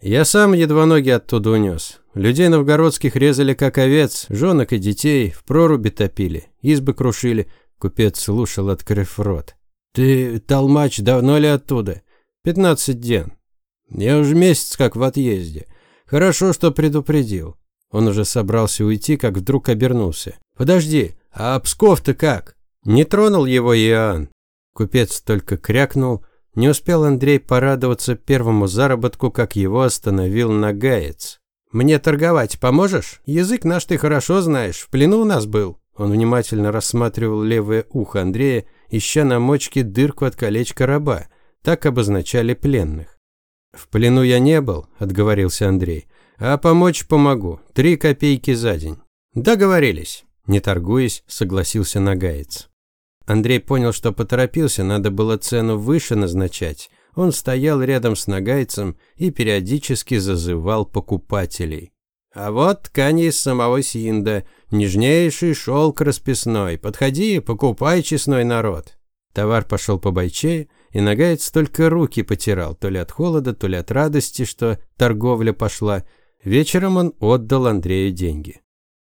Я сам едва ноги оттуда унес. Людей новгородских резали как овец, женок и детей, в проруби топили, избы крушили. Купец слушал, открыв рот. «Ты, толмач, давно ли оттуда?» «Пятнадцать ден». «Я уже месяц как в отъезде. Хорошо, что предупредил». Он уже собрался уйти, как вдруг обернулся. «Подожди, а Псков-то как?» Не тронул его Иоанн. Купец только крякнул. Не успел Андрей порадоваться первому заработку, как его остановил нагаец. «Мне торговать поможешь? Язык наш ты хорошо знаешь, в плену у нас был». Он внимательно рассматривал левое ухо Андрея, ища на мочке дырку от колечка раба. Так обозначали пленных. «В плену я не был», – отговорился Андрей. «А помочь помогу. Три копейки за день». «Договорились». Не торгуясь, согласился Нагаец. Андрей понял, что поторопился, надо было цену выше назначать. Он стоял рядом с Нагайцем и периодически зазывал покупателей. «А вот ткани из самого Синда, нежнейший шелк расписной. Подходи, покупай, честной народ». Товар пошел по бойче, и Нагаец только руки потирал, то ли от холода, то ли от радости, что торговля пошла. Вечером он отдал Андрею деньги.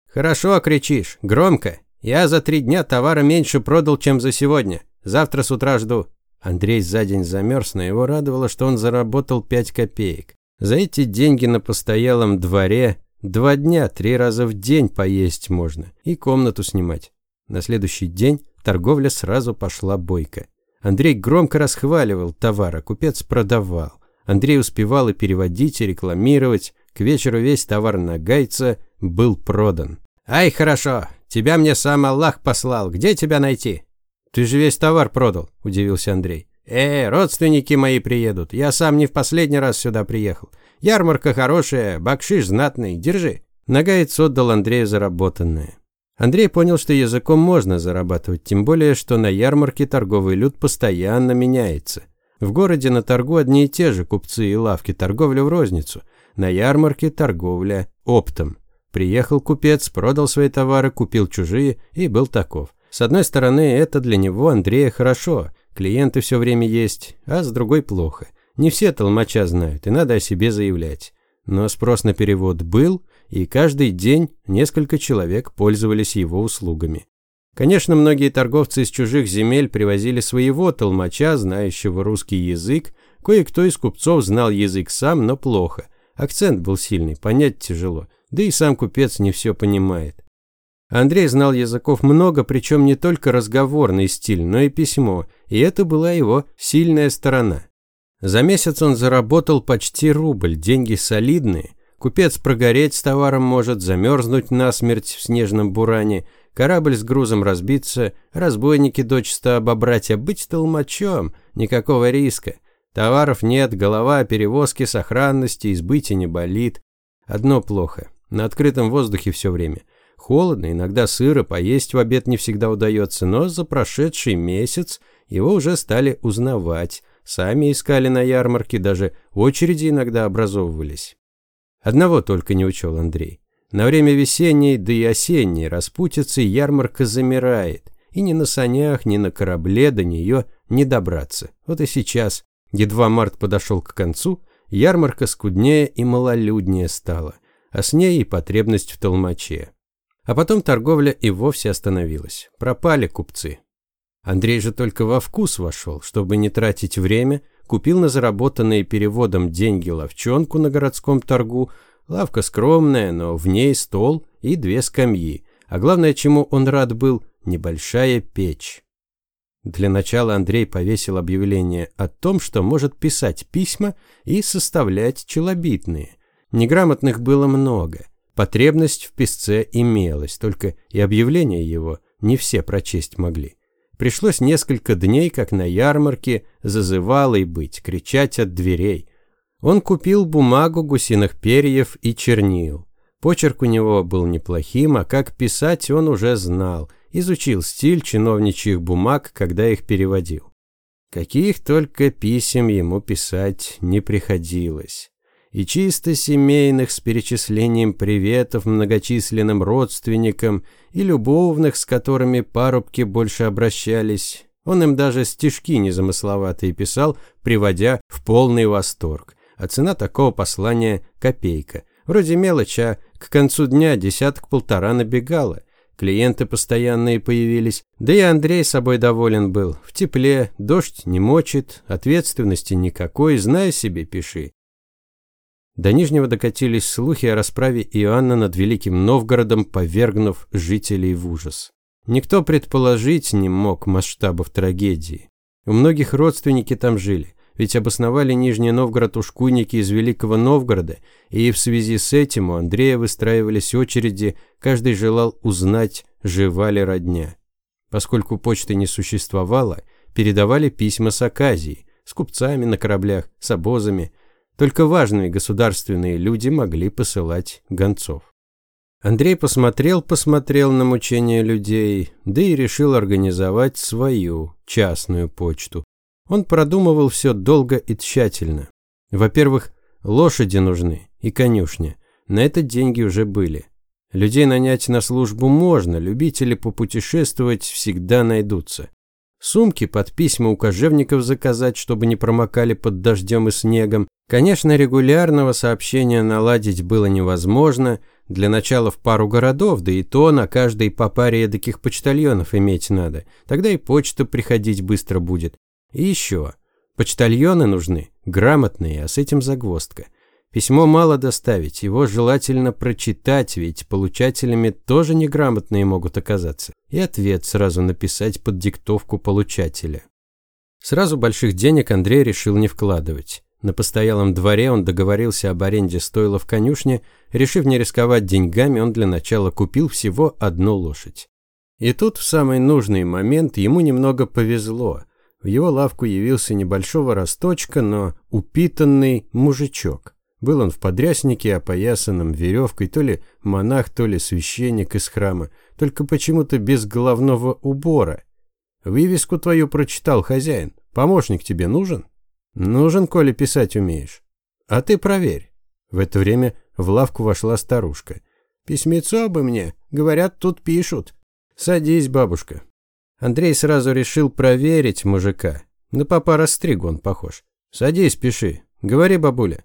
«Хорошо кричишь, громко. Я за три дня товара меньше продал, чем за сегодня. Завтра с утра жду». Андрей за день замерз, но его радовало, что он заработал пять копеек. За эти деньги на постоялом дворе два дня, три раза в день поесть можно и комнату снимать. На следующий день торговля сразу пошла бойко. Андрей громко расхваливал товар, а купец продавал. Андрей успевал и переводить, и рекламировать. К вечеру весь товар на гайца был продан. «Ай, хорошо. Тебя мне сам Аллах послал. Где тебя найти?» «Ты же весь товар продал», – удивился Андрей. «Э, родственники мои приедут. Я сам не в последний раз сюда приехал. Ярмарка хорошая, бакшиш знатный. Держи». Нагаец отдал Андрею заработанное. Андрей понял, что языком можно зарабатывать, тем более, что на ярмарке торговый люд постоянно меняется. В городе на торгу одни и те же купцы и лавки, торговля в розницу. На ярмарке торговля оптом. Приехал купец, продал свои товары, купил чужие и был таков. С одной стороны, это для него, Андрея, хорошо. Клиенты все время есть, а с другой плохо. Не все толмача знают, и надо о себе заявлять. Но спрос на перевод был, и каждый день несколько человек пользовались его услугами. Конечно, многие торговцы из чужих земель привозили своего толмача, знающего русский язык. Кое-кто из купцов знал язык сам, но плохо. Акцент был сильный, понять тяжело. Да и сам купец не все понимает. Андрей знал языков много, причем не только разговорный стиль, но и письмо, и это была его сильная сторона. За месяц он заработал почти рубль, деньги солидные. Купец прогореть с товаром может, замерзнуть насмерть в снежном буране, корабль с грузом разбиться, разбойники дочисто обобрать, а быть толмачом – никакого риска. Товаров нет, голова о перевозке, сохранности, избытия не болит. Одно плохо на открытом воздухе все время. Холодно, иногда сыро, поесть в обед не всегда удается, но за прошедший месяц его уже стали узнавать. Сами искали на ярмарке, даже очереди иногда образовывались. Одного только не учел Андрей. На время весенней, да и осенней распутицы ярмарка замирает. И ни на санях, ни на корабле до нее не добраться. Вот и сейчас, едва март подошел к концу, ярмарка скуднее и малолюднее стала – а с ней и потребность в толмаче. А потом торговля и вовсе остановилась. Пропали купцы. Андрей же только во вкус вошел, чтобы не тратить время, купил на заработанные переводом деньги ловчонку на городском торгу, лавка скромная, но в ней стол и две скамьи, а главное, чему он рад был, небольшая печь. Для начала Андрей повесил объявление о том, что может писать письма и составлять челобитные. Неграмотных было много. Потребность в писце имелась, только и объявление его не все прочесть могли. Пришлось несколько дней, как на ярмарке, зазывалой быть, кричать от дверей. Он купил бумагу гусиных перьев и чернил. Почерк у него был неплохим, а как писать он уже знал. Изучил стиль чиновничьих бумаг, когда их переводил. Каких только писем ему писать не приходилось. И чисто семейных с перечислением приветов многочисленным родственникам, и любовных, с которыми парубки больше обращались. Он им даже стишки незамысловатые писал, приводя в полный восторг. А цена такого послания – копейка. Вроде мелочь, а к концу дня десяток-полтора набегало. Клиенты постоянные появились, да и Андрей собой доволен был. В тепле, дождь не мочит, ответственности никакой, знай себе, пиши. До Нижнего докатились слухи о расправе Иоанна над Великим Новгородом, повергнув жителей в ужас. Никто предположить не мог масштабов трагедии. У многих родственники там жили, ведь обосновали Нижний Новгород ушкуйники из Великого Новгорода, и в связи с этим у Андрея выстраивались очереди, каждый желал узнать, жива ли родня. Поскольку почты не существовало, передавали письма с Аказией, с купцами на кораблях, с обозами. Только важные государственные люди могли посылать гонцов. Андрей посмотрел-посмотрел на мучения людей, да и решил организовать свою частную почту. Он продумывал все долго и тщательно. Во-первых, лошади нужны и конюшня. На это деньги уже были. Людей нанять на службу можно, любители попутешествовать всегда найдутся. Сумки под письма у кожевников заказать, чтобы не промокали под дождем и снегом. Конечно, регулярного сообщения наладить было невозможно. Для начала в пару городов, да и то на каждой по паре эдаких почтальонов иметь надо. Тогда и почта приходить быстро будет. И еще. Почтальоны нужны, грамотные, а с этим загвоздка. Письмо мало доставить, его желательно прочитать, ведь получателями тоже неграмотные могут оказаться. И ответ сразу написать под диктовку получателя. Сразу больших денег Андрей решил не вкладывать. На постоялом дворе он договорился об аренде стойла в конюшне. Решив не рисковать деньгами, он для начала купил всего одну лошадь. И тут в самый нужный момент ему немного повезло – в его лавку явился небольшого росточка, но упитанный мужичок. Был он в подряснике, опоясанном веревкой, то ли монах, то ли священник из храма, только почему-то без головного убора. «Вывеску твою прочитал хозяин. Помощник тебе нужен?» «Нужен, коли писать умеешь». «А ты проверь». В это время в лавку вошла старушка. «Письмецо бы мне. Говорят, тут пишут». «Садись, бабушка. Андрей сразу решил проверить мужика. На папа Растриг он похож. «Садись, пиши. Говори, бабуля».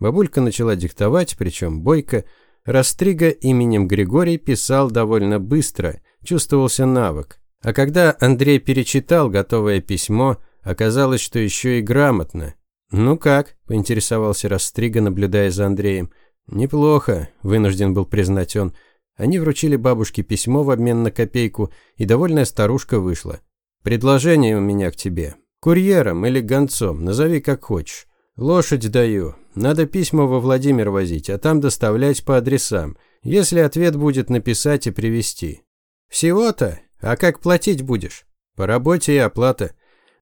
Бабулька начала диктовать, причем бойко. Растрига именем Григорий писал довольно быстро, чувствовался навык. А когда Андрей перечитал готовое письмо, оказалось, что еще и грамотно. «Ну как?» – поинтересовался Растрига, наблюдая за Андреем. «Неплохо», – вынужден был признать он. Они вручили бабушке письмо в обмен на копейку, и довольная старушка вышла. «Предложение у меня к тебе. Курьером или гонцом, назови как хочешь. Лошадь даю. Надо письма во Владимир возить, а там доставлять по адресам. Если ответ будет написать и привезти. Всего-то? А как платить будешь? По работе и оплата.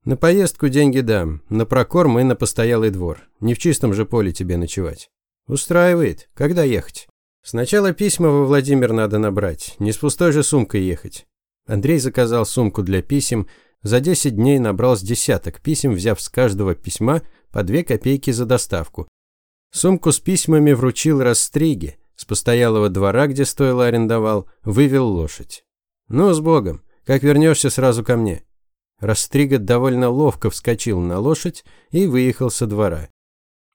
На поездку деньги дам, на прокорм и на постоялый двор. Не в чистом же поле тебе ночевать. Устраивает. Когда ехать? Сначала письма во Владимир надо набрать, не с пустой же сумкой ехать. Андрей заказал сумку для писем, за 10 дней набрал с десяток писем, взяв с каждого письма по 2 копейки за доставку. Сумку с письмами вручил Растриге, с постоялого двора, где стоило арендовал, вывел лошадь. «Ну, с Богом, как вернешься, сразу ко мне». Растрига довольно ловко вскочил на лошадь и выехал со двора.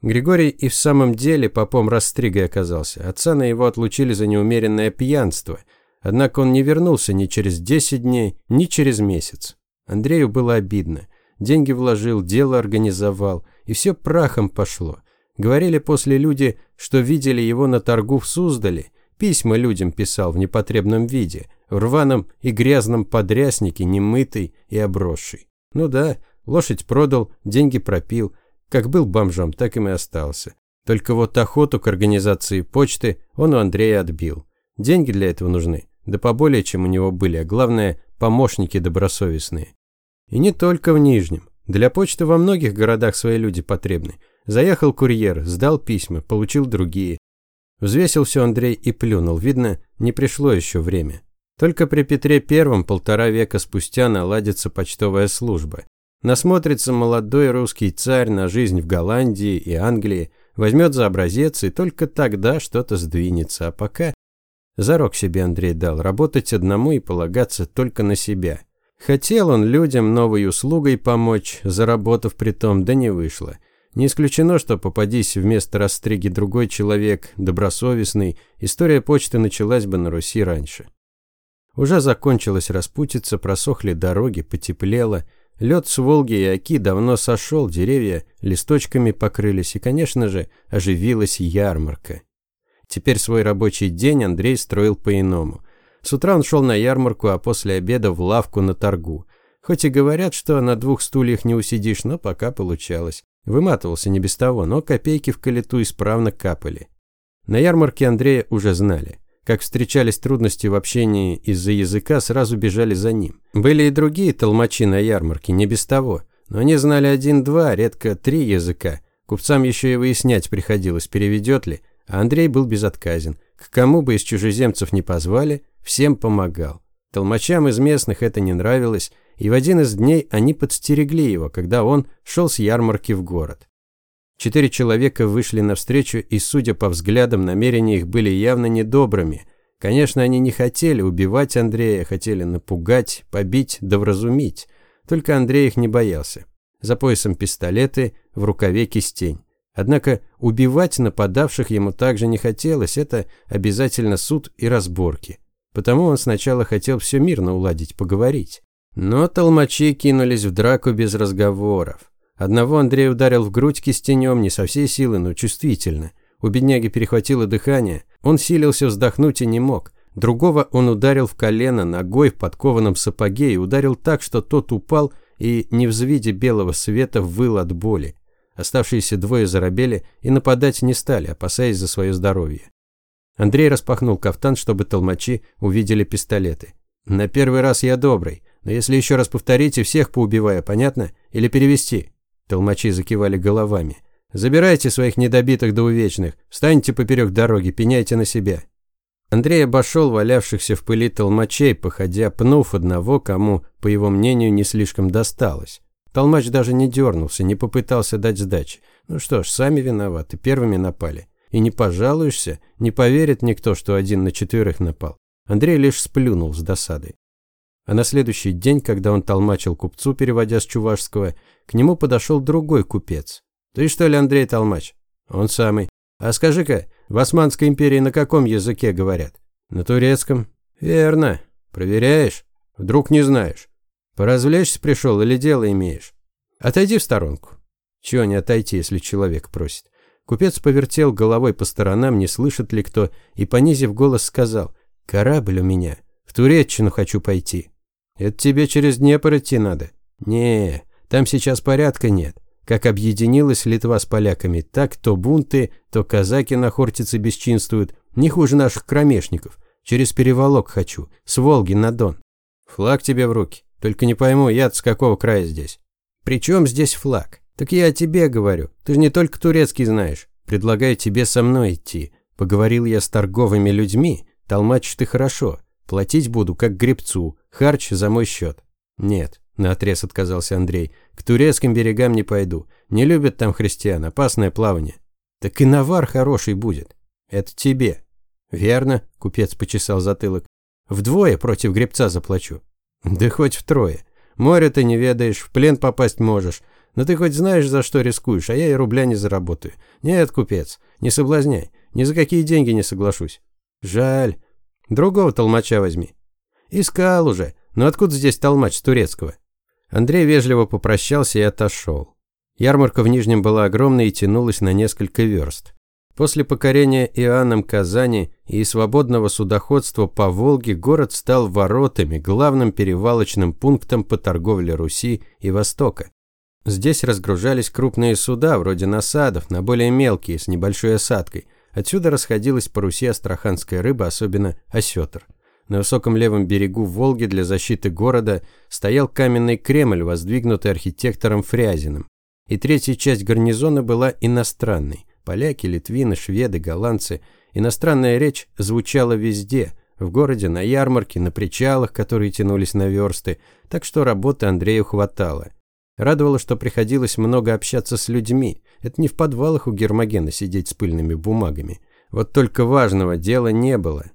Григорий и в самом деле попом Растригой оказался. Отца на его отлучили за неумеренное пьянство. Однако он не вернулся ни через 10 дней, ни через месяц. Андрею было обидно. Деньги вложил, дело организовал, и все прахом пошло. Говорили после люди, что видели его на торгу в Суздале, письма людям писал в непотребном виде, в рваном и грязном подряснике, немытый и обросший. Ну да, лошадь продал, деньги пропил – как был бомжом, так им и остался. Только вот охоту к организации почты он у Андрея отбил. Деньги для этого нужны, да поболее, чем у него были, а главное, помощники добросовестные. И не только в Нижнем. Для почты во многих городах свои люди потребны. Заехал курьер, сдал письма, получил другие. Взвесил все Андрей и плюнул. Видно, не пришло еще время. Только при Петре Первом полтора века спустя наладится почтовая служба. Насмотрится молодой русский царь на жизнь в Голландии и Англии, возьмет за образец, и только тогда что-то сдвинется. А пока зарок себе Андрей дал работать одному и полагаться только на себя. Хотел он людям новой услугой помочь, заработав при том, да не вышло. Не исключено, что попадись вместо растриги другой человек, добросовестный, история почты началась бы на Руси раньше. Уже закончилась распутица, просохли дороги, потеплело. Лед с Волги и Оки давно сошел, деревья листочками покрылись, и, конечно же, оживилась ярмарка. Теперь свой рабочий день Андрей строил по-иному. С утра он шел на ярмарку, а после обеда в лавку на торгу. Хоть и говорят, что на двух стульях не усидишь, но пока получалось. Выматывался не без того, но копейки в калиту исправно капали. На ярмарке Андрея уже знали. Как встречались трудности в общении из-за языка, сразу бежали за ним. Были и другие толмачи на ярмарке, не без того. Но они знали один-два, редко три языка. Купцам еще и выяснять приходилось, переведет ли. А Андрей был безотказен. К кому бы из чужеземцев не позвали, всем помогал. Толмачам из местных это не нравилось, и в один из дней они подстерегли его, когда он шел с ярмарки в город. Четыре человека вышли навстречу, и, судя по взглядам, намерения их были явно недобрыми. Конечно, они не хотели убивать Андрея, хотели напугать, побить да вразумить. Только Андрей их не боялся. За поясом пистолеты, в рукаве кистень. Однако убивать нападавших ему также не хотелось, это обязательно суд и разборки. Потому он сначала хотел все мирно уладить, поговорить. Но толмачи кинулись в драку без разговоров. Одного Андрей ударил в грудь кистенем, не со всей силы, но чувствительно. У бедняги перехватило дыхание, он силился вздохнуть и не мог. Другого он ударил в колено ногой в подкованном сапоге и ударил так, что тот упал и, не в виде белого света, выл от боли. Оставшиеся двое заробели и нападать не стали, опасаясь за свое здоровье. Андрей распахнул кафтан, чтобы толмачи увидели пистолеты. «На первый раз я добрый. Но если еще раз повторите, всех поубиваю, понятно? Или перевести?» Толмачи закивали головами. «Забирайте своих недобитых до увечных, встаньте поперек дороги, пеняйте на себя». Андрей обошел валявшихся в пыли толмачей, походя, пнув одного, кому, по его мнению, не слишком досталось. Толмач даже не дернулся, не попытался дать сдачи. Ну что ж, сами виноваты, первыми напали. И не пожалуешься, не поверит никто, что один на четверых напал. Андрей лишь сплюнул с досадой. А на следующий день, когда он толмачил купцу, переводя с чувашского, к нему подошел другой купец. «Ты что ли, Андрей Толмач?» «Он самый. А скажи-ка, в Османской империи на каком языке говорят?» «На турецком». «Верно. Проверяешь? Вдруг не знаешь? Поразвлечься пришел или дело имеешь? Отойди в сторонку». Чего не отойти, если человек просит? Купец повертел головой по сторонам, не слышит ли кто, и, понизив голос, сказал, «Корабль у меня. В Туреччину хочу пойти». Это тебе через Днепр идти надо. Не, там сейчас порядка нет. Как объединилась Литва с поляками, так то бунты, то казаки на Хортице бесчинствуют, не хуже наших кромешников. Через переволок хочу, с Волги на Дон. Флаг тебе в руки. Только не пойму, я с какого края здесь? При чем здесь флаг? Так я о тебе говорю. Ты же не только турецкий знаешь. Предлагаю тебе со мной идти. Поговорил я с торговыми людьми. Толмачишь ты хорошо. Платить буду, как гребцу. Харч за мой счет. Нет, наотрез отказался Андрей. К турецким берегам не пойду. Не любят там христиан, опасное плавание. Так и навар хороший будет. Это тебе. Верно, купец почесал затылок. Вдвое против гребца заплачу. Да хоть втрое. Море ты не ведаешь, в плен попасть можешь. Но ты хоть знаешь, за что рискуешь, а я и рубля не заработаю. Нет, купец, не соблазняй. Ни за какие деньги не соглашусь. Жаль, Другого толмача возьми. Искал уже. Но откуда здесь толмач с турецкого? Андрей вежливо попрощался и отошел. Ярмарка в Нижнем была огромной и тянулась на несколько верст. После покорения Иоанном Казани и свободного судоходства по Волге город стал воротами, главным перевалочным пунктом по торговле Руси и Востока. Здесь разгружались крупные суда, вроде насадов, на более мелкие, с небольшой осадкой, Отсюда расходилась по Руси астраханская рыба, особенно осетр. На высоком левом берегу Волги для защиты города стоял каменный Кремль, воздвигнутый архитектором Фрязиным. И третья часть гарнизона была иностранной. Поляки, литвины, шведы, голландцы. Иностранная речь звучала везде. В городе, на ярмарке, на причалах, которые тянулись на версты. Так что работы Андрею хватало. Радовало, что приходилось много общаться с людьми. Это не в подвалах у Гермогена сидеть с пыльными бумагами. Вот только важного дела не было.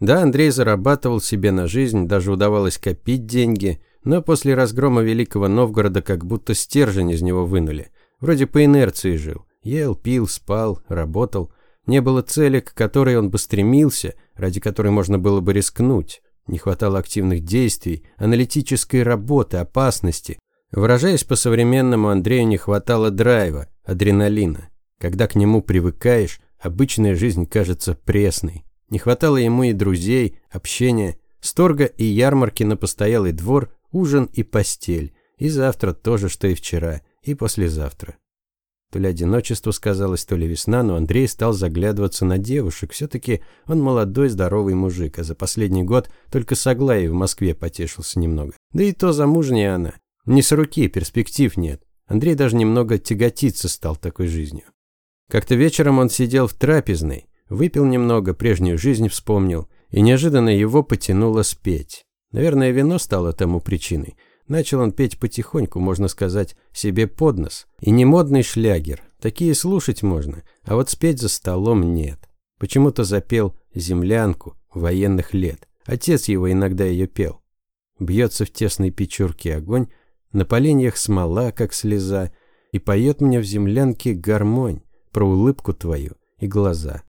Да, Андрей зарабатывал себе на жизнь, даже удавалось копить деньги, но после разгрома Великого Новгорода как будто стержень из него вынули. Вроде по инерции жил. Ел, пил, спал, работал. Не было цели, к которой он бы стремился, ради которой можно было бы рискнуть. Не хватало активных действий, аналитической работы, опасности. Выражаясь по-современному, Андрею не хватало драйва, адреналина. Когда к нему привыкаешь, обычная жизнь кажется пресной. Не хватало ему и друзей, общения, сторга и ярмарки на постоялый двор, ужин и постель. И завтра то же, что и вчера, и послезавтра. То ли одиночество сказалось, то ли весна, но Андрей стал заглядываться на девушек. Все-таки он молодой, здоровый мужик, а за последний год только с Аглаей в Москве потешился немного. Да и то замужняя она. Не с руки, перспектив нет. Андрей даже немного тяготиться стал такой жизнью. Как-то вечером он сидел в трапезной, Выпил немного, прежнюю жизнь вспомнил, и неожиданно его потянуло спеть. Наверное, вино стало тому причиной. Начал он петь потихоньку, можно сказать, себе под нос. И не модный шлягер. Такие слушать можно, а вот спеть за столом нет. Почему-то запел «Землянку» военных лет. Отец его иногда ее пел. Бьется в тесной печурке огонь, на поленьях смола, как слеза, и поет мне в землянке гармонь про улыбку твою и глаза.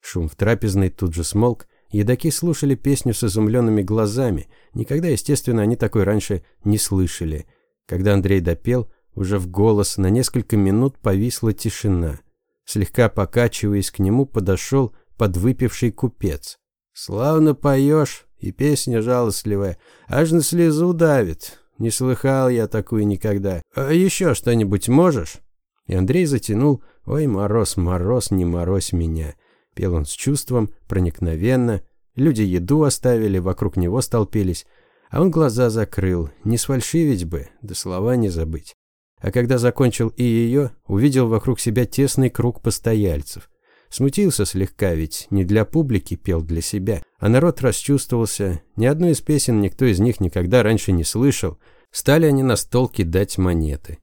Шум в трапезной тут же смолк, едоки слушали песню с изумленными глазами. Никогда, естественно, они такой раньше не слышали. Когда Андрей допел, уже в голос на несколько минут повисла тишина. Слегка покачиваясь к нему, подошел подвыпивший купец. «Славно поешь, и песня жалостливая, аж на слезу давит. Не слыхал я такую никогда. А еще что-нибудь можешь?» И Андрей затянул «Ой, мороз, мороз, не морозь меня». Пел он с чувством, проникновенно. Люди еду оставили, вокруг него столпились. А он глаза закрыл, не сфальшивить бы, да слова не забыть. А когда закончил и ее, увидел вокруг себя тесный круг постояльцев. Смутился слегка, ведь не для публики пел для себя. А народ расчувствовался, ни одной из песен никто из них никогда раньше не слышал. Стали они на стол кидать монеты.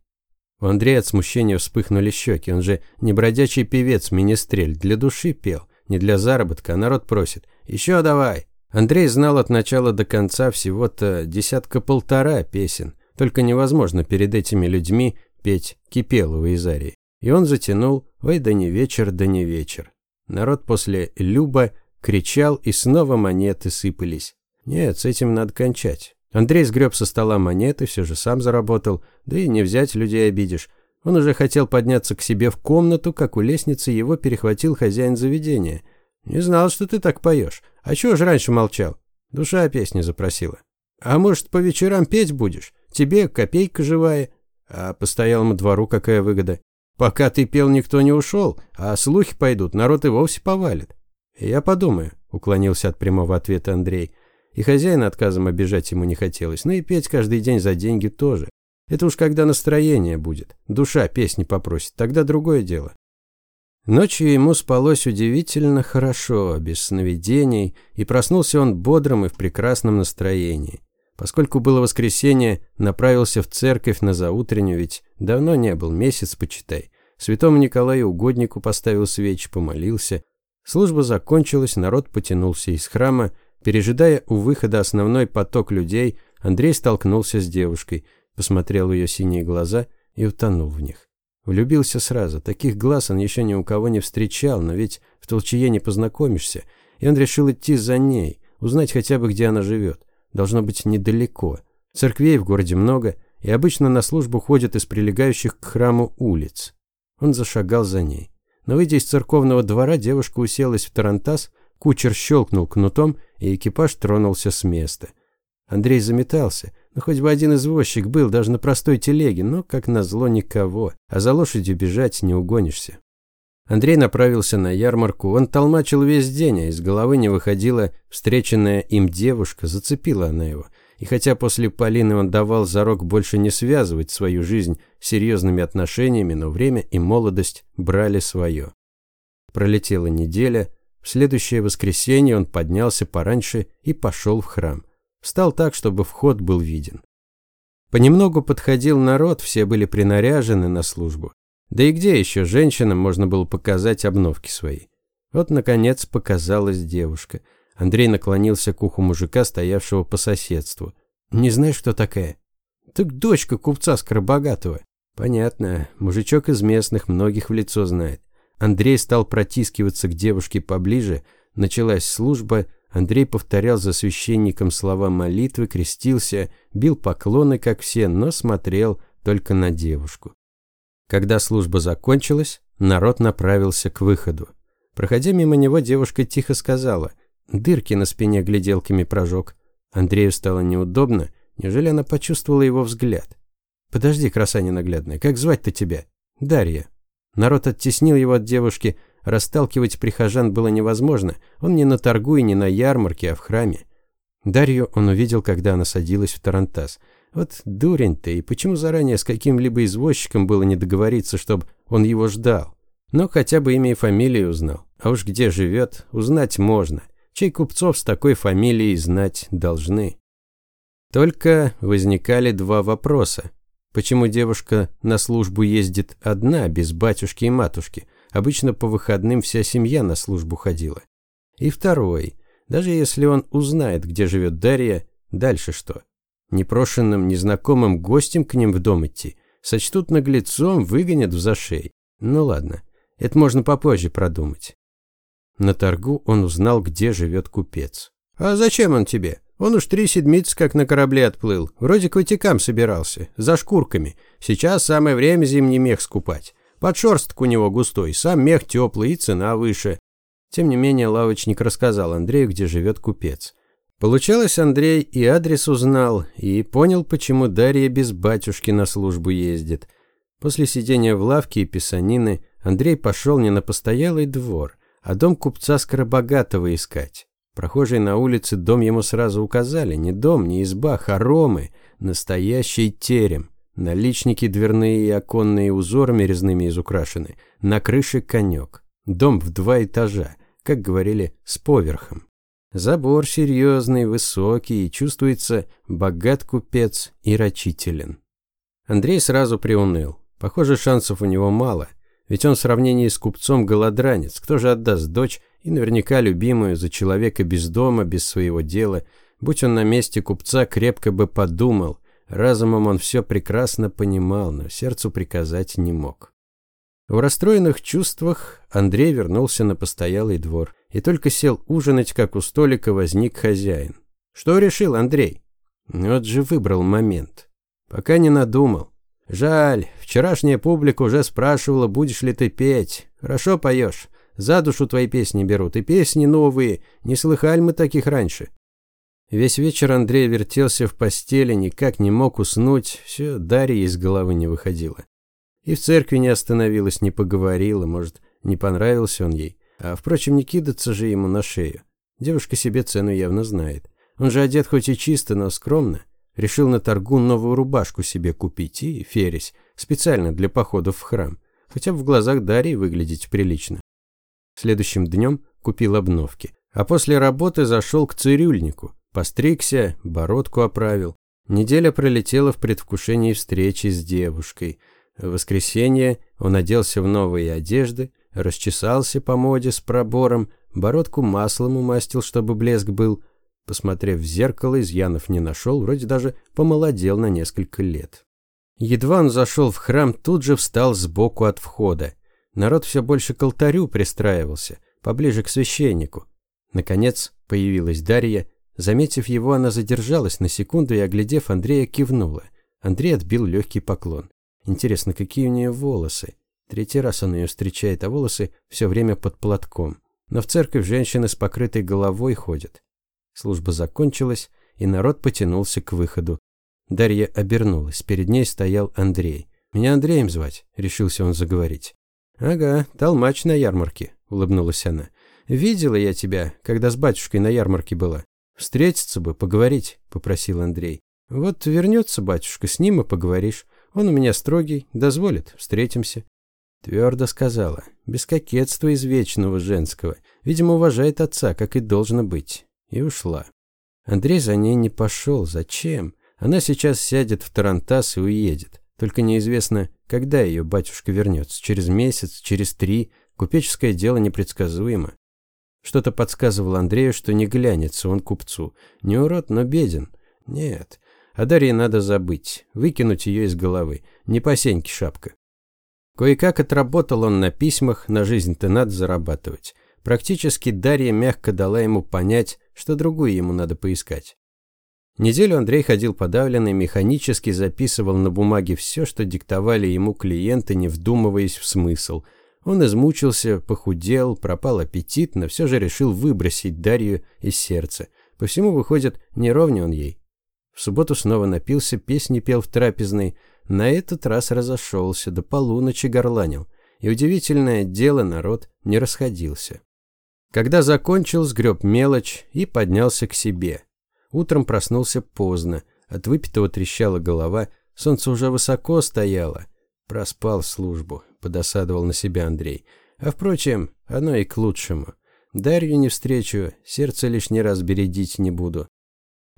У Андрея от смущения вспыхнули щеки. Он же не бродячий певец, министрель. Для души пел. Не для заработка, а народ просит. «Еще давай!» Андрей знал от начала до конца всего-то десятка-полтора песен. Только невозможно перед этими людьми петь Кипелова из Арии. И он затянул «Ой, да не вечер, да не вечер». Народ после «Люба» кричал, и снова монеты сыпались. Нет, с этим надо кончать. Андрей сгреб со стола монеты, все же сам заработал, да и не взять людей обидишь. Он уже хотел подняться к себе в комнату, как у лестницы его перехватил хозяин заведения. «Не знал, что ты так поешь. А чего ж раньше молчал?» Душа песни запросила. «А может, по вечерам петь будешь? Тебе копейка живая. А постоялому двору какая выгода? Пока ты пел, никто не ушел, а слухи пойдут, народ и вовсе повалит». «Я подумаю», — уклонился от прямого ответа Андрей. И хозяина отказом обижать ему не хотелось, но и петь каждый день за деньги тоже. Это уж когда настроение будет, душа песни попросит, тогда другое дело. Ночью ему спалось удивительно хорошо, без сновидений, и проснулся он бодрым и в прекрасном настроении. Поскольку было воскресенье, направился в церковь на заутреннюю, ведь давно не был, месяц, почитай. Святому Николаю угоднику поставил свечи, помолился. Служба закончилась, народ потянулся из храма, Пережидая у выхода основной поток людей, Андрей столкнулся с девушкой, посмотрел в ее синие глаза и утонул в них. Влюбился сразу. Таких глаз он еще ни у кого не встречал, но ведь в толчее не познакомишься. И он решил идти за ней, узнать хотя бы, где она живет. Должно быть недалеко. Церквей в городе много, и обычно на службу ходят из прилегающих к храму улиц. Он зашагал за ней. Но выйдя из церковного двора, девушка уселась в тарантас, Кучер щелкнул кнутом, и экипаж тронулся с места. Андрей заметался. Ну, хоть бы один извозчик был, даже на простой телеге, но, как назло, никого. А за лошадью бежать не угонишься. Андрей направился на ярмарку. Он толмачил весь день, а из головы не выходила встреченная им девушка, зацепила она его. И хотя после Полины он давал зарок больше не связывать свою жизнь серьезными отношениями, но время и молодость брали свое. Пролетела неделя. В следующее воскресенье он поднялся пораньше и пошел в храм. Встал так, чтобы вход был виден. Понемногу подходил народ, все были принаряжены на службу. Да и где еще женщинам можно было показать обновки свои? Вот, наконец, показалась девушка. Андрей наклонился к уху мужика, стоявшего по соседству. «Не знаешь, кто такая?» «Так дочка купца Скоробогатого». «Понятно. Мужичок из местных, многих в лицо знает». Андрей стал протискиваться к девушке поближе. Началась служба. Андрей повторял за священником слова молитвы, крестился, бил поклоны, как все, но смотрел только на девушку. Когда служба закончилась, народ направился к выходу. Проходя мимо него, девушка тихо сказала. Дырки на спине гляделками прожег. Андрею стало неудобно. Неужели она почувствовала его взгляд? «Подожди, краса ненаглядная, как звать-то тебя?» «Дарья». Народ оттеснил его от девушки. Расталкивать прихожан было невозможно. Он не на торгу и не на ярмарке, а в храме. Дарью он увидел, когда она садилась в тарантас. Вот дурень-то, и почему заранее с каким-либо извозчиком было не договориться, чтобы он его ждал? Но хотя бы имя и фамилию узнал. А уж где живет, узнать можно. Чей купцов с такой фамилией знать должны. Только возникали два вопроса. Почему девушка на службу ездит одна, без батюшки и матушки? Обычно по выходным вся семья на службу ходила. И второй. Даже если он узнает, где живет Дарья, дальше что? Непрошенным, незнакомым гостем к ним в дом идти. Сочтут наглецом, выгонят в зашей. Ну ладно, это можно попозже продумать. На торгу он узнал, где живет купец. «А зачем он тебе? Он уж три седмицы как на корабле отплыл. Вроде к Ватикам собирался, за шкурками. Сейчас самое время зимний мех скупать. Подшерсток у него густой, сам мех теплый и цена выше». Тем не менее, лавочник рассказал Андрею, где живет купец. Получалось, Андрей и адрес узнал, и понял, почему Дарья без батюшки на службу ездит. После сидения в лавке и писанины Андрей пошел не на постоялый двор, а дом купца Скоробогатого искать. Прохожие на улице дом ему сразу указали. Не дом, не изба, хоромы. Настоящий терем. Наличники дверные и оконные узорами резными изукрашены. На крыше конек. Дом в два этажа, как говорили, с поверхом. Забор серьезный, высокий, и чувствуется богат купец и рачителен. Андрей сразу приуныл. Похоже, шансов у него мало, ведь он в сравнении с купцом голодранец. Кто же отдаст дочь и наверняка любимую за человека без дома, без своего дела? Будь он на месте купца, крепко бы подумал. Разумом он все прекрасно понимал, но сердцу приказать не мог. В расстроенных чувствах Андрей вернулся на постоялый двор и только сел ужинать, как у столика возник хозяин. Что решил Андрей? Вот же выбрал момент. Пока не надумал. Жаль, вчерашняя публика уже спрашивала, будешь ли ты петь. Хорошо поешь. За душу твои песни берут. И песни новые. Не слыхали мы таких раньше. Весь вечер Андрей вертелся в постели, никак не мог уснуть. Все Дарья из головы не выходила. И в церкви не остановилась, не поговорила, может, не понравился он ей. А, впрочем, не кидаться же ему на шею. Девушка себе цену явно знает. Он же одет хоть и чисто, но скромно. Решил на торгу новую рубашку себе купить и фересь, специально для походов в храм. Хотя в глазах Дарьи выглядеть прилично. Следующим днем купил обновки. А после работы зашел к цирюльнику. Постригся, бородку оправил. Неделя пролетела в предвкушении встречи с девушкой – в воскресенье он оделся в новые одежды, расчесался по моде с пробором, бородку маслом умастил, чтобы блеск был. Посмотрев в зеркало, изъянов не нашел, вроде даже помолодел на несколько лет. Едва он зашел в храм, тут же встал сбоку от входа. Народ все больше к алтарю пристраивался, поближе к священнику. Наконец появилась Дарья. Заметив его, она задержалась на секунду и, оглядев Андрея, кивнула. Андрей отбил легкий поклон. Интересно, какие у нее волосы? Третий раз он ее встречает, а волосы все время под платком. Но в церковь женщины с покрытой головой ходят. Служба закончилась, и народ потянулся к выходу. Дарья обернулась. Перед ней стоял Андрей. «Меня Андреем звать», — решился он заговорить. «Ага, толмач на ярмарке», – улыбнулась она. «Видела я тебя, когда с батюшкой на ярмарке была. Встретиться бы, поговорить», – попросил Андрей. «Вот вернется батюшка, с ним и поговоришь. Он у меня строгий, дозволит, встретимся». Твердо сказала, без кокетства извечного женского. Видимо, уважает отца, как и должно быть. И ушла. Андрей за ней не пошел. Зачем? Она сейчас сядет в Тарантас и уедет. Только неизвестно, когда ее батюшка вернется. Через месяц, через три. Купеческое дело непредсказуемо. Что-то подсказывало Андрею, что не глянется он купцу. Не урод, но беден. Нет. О Дарье надо забыть. Выкинуть ее из головы. Не по сеньке шапка. Кое-как отработал он на письмах, на жизнь-то надо зарабатывать. Практически Дарья мягко дала ему понять, что другую ему надо поискать. Неделю Андрей ходил подавленный, механически записывал на бумаге все, что диктовали ему клиенты, не вдумываясь в смысл. Он измучился, похудел, пропал аппетит, но все же решил выбросить Дарью из сердца. По всему выходит, не ровня он ей. В субботу снова напился, песни пел в трапезной. На этот раз разошелся, до полуночи горланил. И удивительное дело, народ не расходился. Когда закончил, сгреб мелочь и поднялся к себе. Утром проснулся поздно, от выпитого трещала голова, солнце уже высоко стояло. Проспал службу, подосадовал на себя Андрей. А впрочем, оно и к лучшему. Дарью не встречу, сердце лишний раз бередить не буду.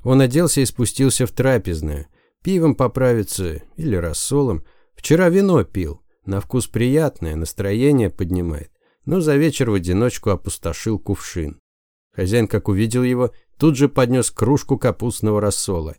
Он оделся и спустился в трапезную. Пивом поправиться или рассолом. Вчера вино пил. На вкус приятное, настроение поднимает. Но за вечер в одиночку опустошил кувшин. Хозяин, как увидел его, тут же поднес кружку капустного рассола.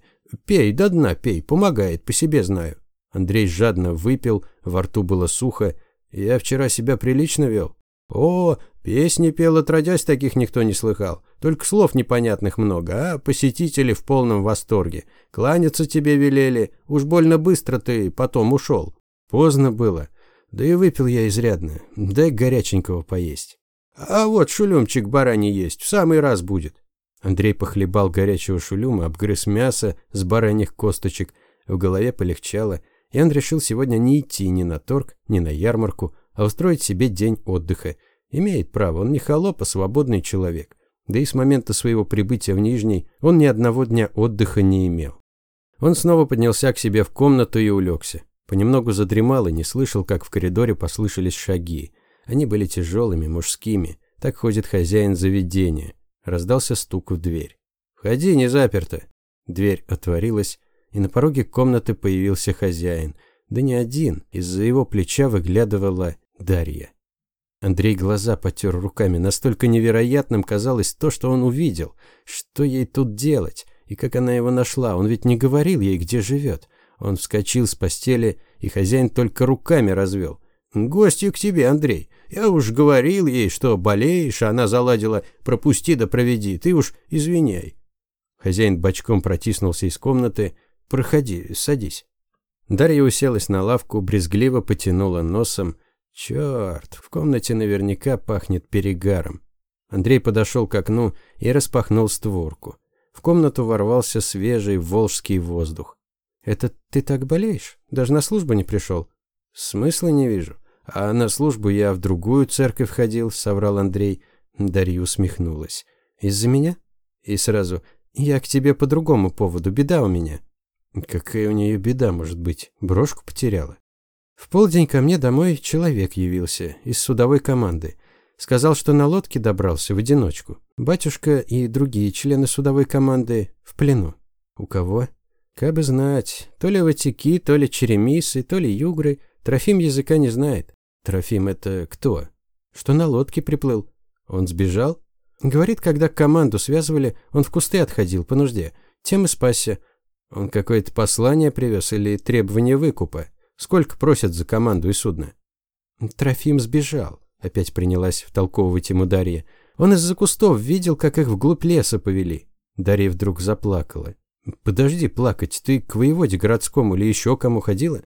«Пей, до дна пей, помогает, по себе знаю». Андрей жадно выпил, во рту было сухо. «Я вчера себя прилично вел». «О, песни пел, отродясь, таких никто не слыхал. Только слов непонятных много, а посетители в полном восторге. Кланяться тебе велели, уж больно быстро ты потом ушел. Поздно было. Да и выпил я изрядно. Дай горяченького поесть. А вот шулюмчик бараний есть, в самый раз будет. Андрей похлебал горячего шулюма, обгрыз мясо с бараньих косточек. В голове полегчало, и он решил сегодня не идти ни на торг, ни на ярмарку, а устроить себе день отдыха. Имеет право, он не холоп, а свободный человек. Да и с момента своего прибытия в Нижний он ни одного дня отдыха не имел. Он снова поднялся к себе в комнату и улегся. Понемногу задремал и не слышал, как в коридоре послышались шаги. Они были тяжелыми, мужскими. Так ходит хозяин заведения. Раздался стук в дверь. «Входи, не заперто!» Дверь отворилась, и на пороге комнаты появился хозяин. Да не один, из-за его плеча выглядывала Дарья. Андрей глаза потер руками. Настолько невероятным казалось то, что он увидел. Что ей тут делать? И как она его нашла? Он ведь не говорил ей, где живет. Он вскочил с постели, и хозяин только руками развел. «Гостью к тебе, Андрей. Я уж говорил ей, что болеешь, а она заладила «пропусти да проведи, ты уж извиняй». Хозяин бочком протиснулся из комнаты. «Проходи, садись». Дарья уселась на лавку, брезгливо потянула носом. Черт, в комнате наверняка пахнет перегаром. Андрей подошел к окну и распахнул створку. В комнату ворвался свежий волжский воздух. «Это ты так болеешь? Даже на службу не пришел?» «Смысла не вижу. А на службу я в другую церковь ходил», — соврал Андрей. Дарья усмехнулась. «Из-за меня?» И сразу «Я к тебе по другому поводу, беда у меня». Какая у нее беда может быть? Брошку потеряла. В полдень ко мне домой человек явился из судовой команды. Сказал, что на лодке добрался в одиночку. Батюшка и другие члены судовой команды в плену. У кого? Кабы знать. То ли ватики, то ли черемисы, то ли югры. Трофим языка не знает. Трофим это кто? Что на лодке приплыл. Он сбежал? Говорит, когда команду связывали, он в кусты отходил по нужде. Тем и спасся. Он какое-то послание привез или требование выкупа? Сколько просят за команду и судно? Трофим сбежал. Опять принялась втолковывать ему Дарья. Он из-за кустов видел, как их вглубь леса повели. Дарья вдруг заплакала. «Подожди плакать, ты к воеводе городскому или еще кому ходила?»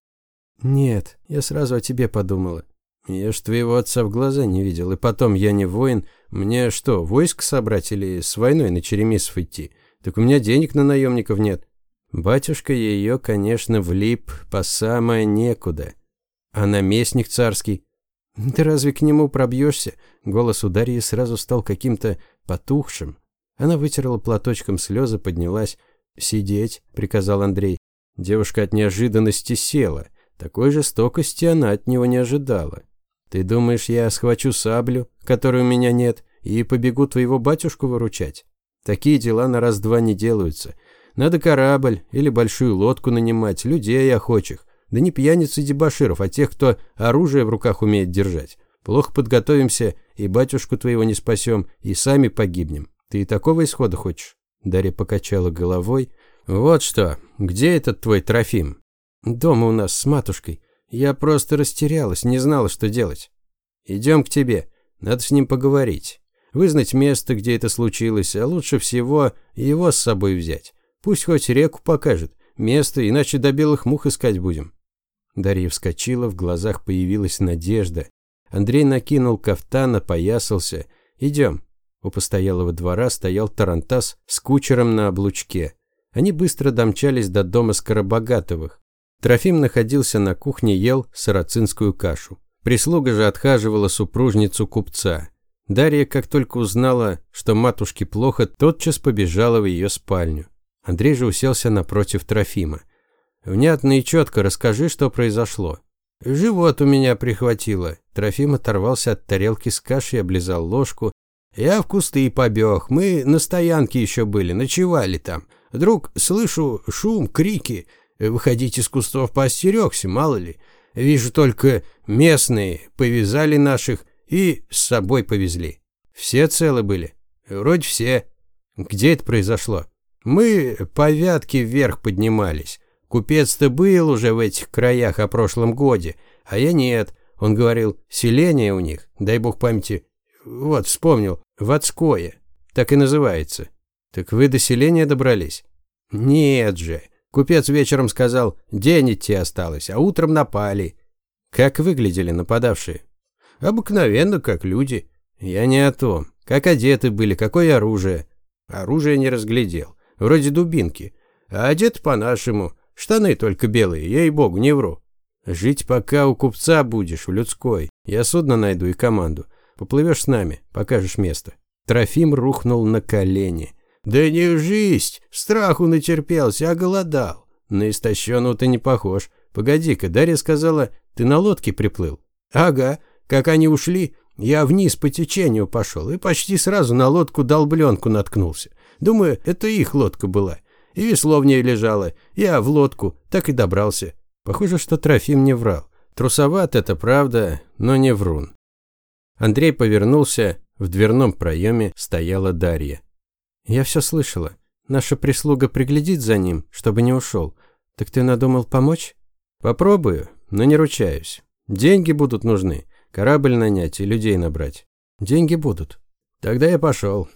«Нет, я сразу о тебе подумала. Я ж твоего отца в глаза не видел, и потом я не воин. Мне что, войск собрать или с войной на Черемисов идти? Так у меня денег на наемников нет. Батюшка ее, конечно, влип по самое некуда. А наместник царский? Ты разве к нему пробьешься? Голос у Дарьи сразу стал каким-то потухшим. Она вытерла платочком слезы, поднялась. «Сидеть», — приказал Андрей. Девушка от неожиданности села. Такой жестокости она от него не ожидала. «Ты думаешь, я схвачу саблю, которой у меня нет, и побегу твоего батюшку выручать? Такие дела на раз-два не делаются. Надо корабль или большую лодку нанимать, людей охочих. Да не пьяниц и дебоширов, а тех, кто оружие в руках умеет держать. Плохо подготовимся, и батюшку твоего не спасем, и сами погибнем. Ты и такого исхода хочешь?» Дарья покачала головой. «Вот что, где этот твой Трофим?» «Дома у нас с матушкой. Я просто растерялась, не знала, что делать. Идем к тебе, надо с ним поговорить. Вызнать место, где это случилось, а лучше всего его с собой взять. Пусть хоть реку покажет, место, иначе до белых мух искать будем». Дарья вскочила, в глазах появилась надежда. Андрей накинул кафтан, опоясался. «Идем». У постоялого двора стоял тарантас с кучером на облучке. Они быстро домчались до дома Скоробогатовых. Трофим находился на кухне, ел сарацинскую кашу. Прислуга же отхаживала супружницу купца. Дарья, как только узнала, что матушке плохо, тотчас побежала в ее спальню. Андрей же уселся напротив Трофима. «Внятно и четко расскажи, что произошло». «Живот у меня прихватило». Трофим оторвался от тарелки с кашей, облизал ложку. «Я в кусты побег. Мы на стоянке еще были, ночевали там. Вдруг слышу шум, крики. Выходить из кустов поостерегся, мало ли. Вижу только местные, повязали наших и с собой повезли. Все целы были? Вроде все. Где это произошло? Мы по вятке вверх поднимались. Купец-то был уже в этих краях о прошлом годе, а я нет. Он говорил, селение у них, дай бог памяти. Вот, вспомнил, Ватское. Так и называется. Так вы до селения добрались? Нет же. Купец вечером сказал, день идти осталось, а утром напали. Как выглядели нападавшие? Обыкновенно, как люди. Я не о том. Как одеты были, какое оружие? Оружие не разглядел. Вроде дубинки. А одет по-нашему. Штаны только белые, ей-богу, не вру. Жить пока у купца будешь, в людской. Я судно найду и команду. Поплывешь с нами, покажешь место. Трофим рухнул на колени. Да не жизнь, страху натерпелся, а голодал. На истощенного ты не похож. Погоди-ка, Дарья сказала, ты на лодке приплыл. Ага, как они ушли, я вниз по течению пошел и почти сразу на лодку долбленку наткнулся. Думаю, это их лодка была. И весло в ней лежало. Я в лодку, так и добрался. Похоже, что Трофим не врал. Трусоват это правда, но не врун. Андрей повернулся, в дверном проеме стояла Дарья. «Я все слышала. Наша прислуга приглядит за ним, чтобы не ушел. Так ты надумал помочь?» «Попробую, но не ручаюсь. Деньги будут нужны. Корабль нанять и людей набрать. Деньги будут. Тогда я пошел.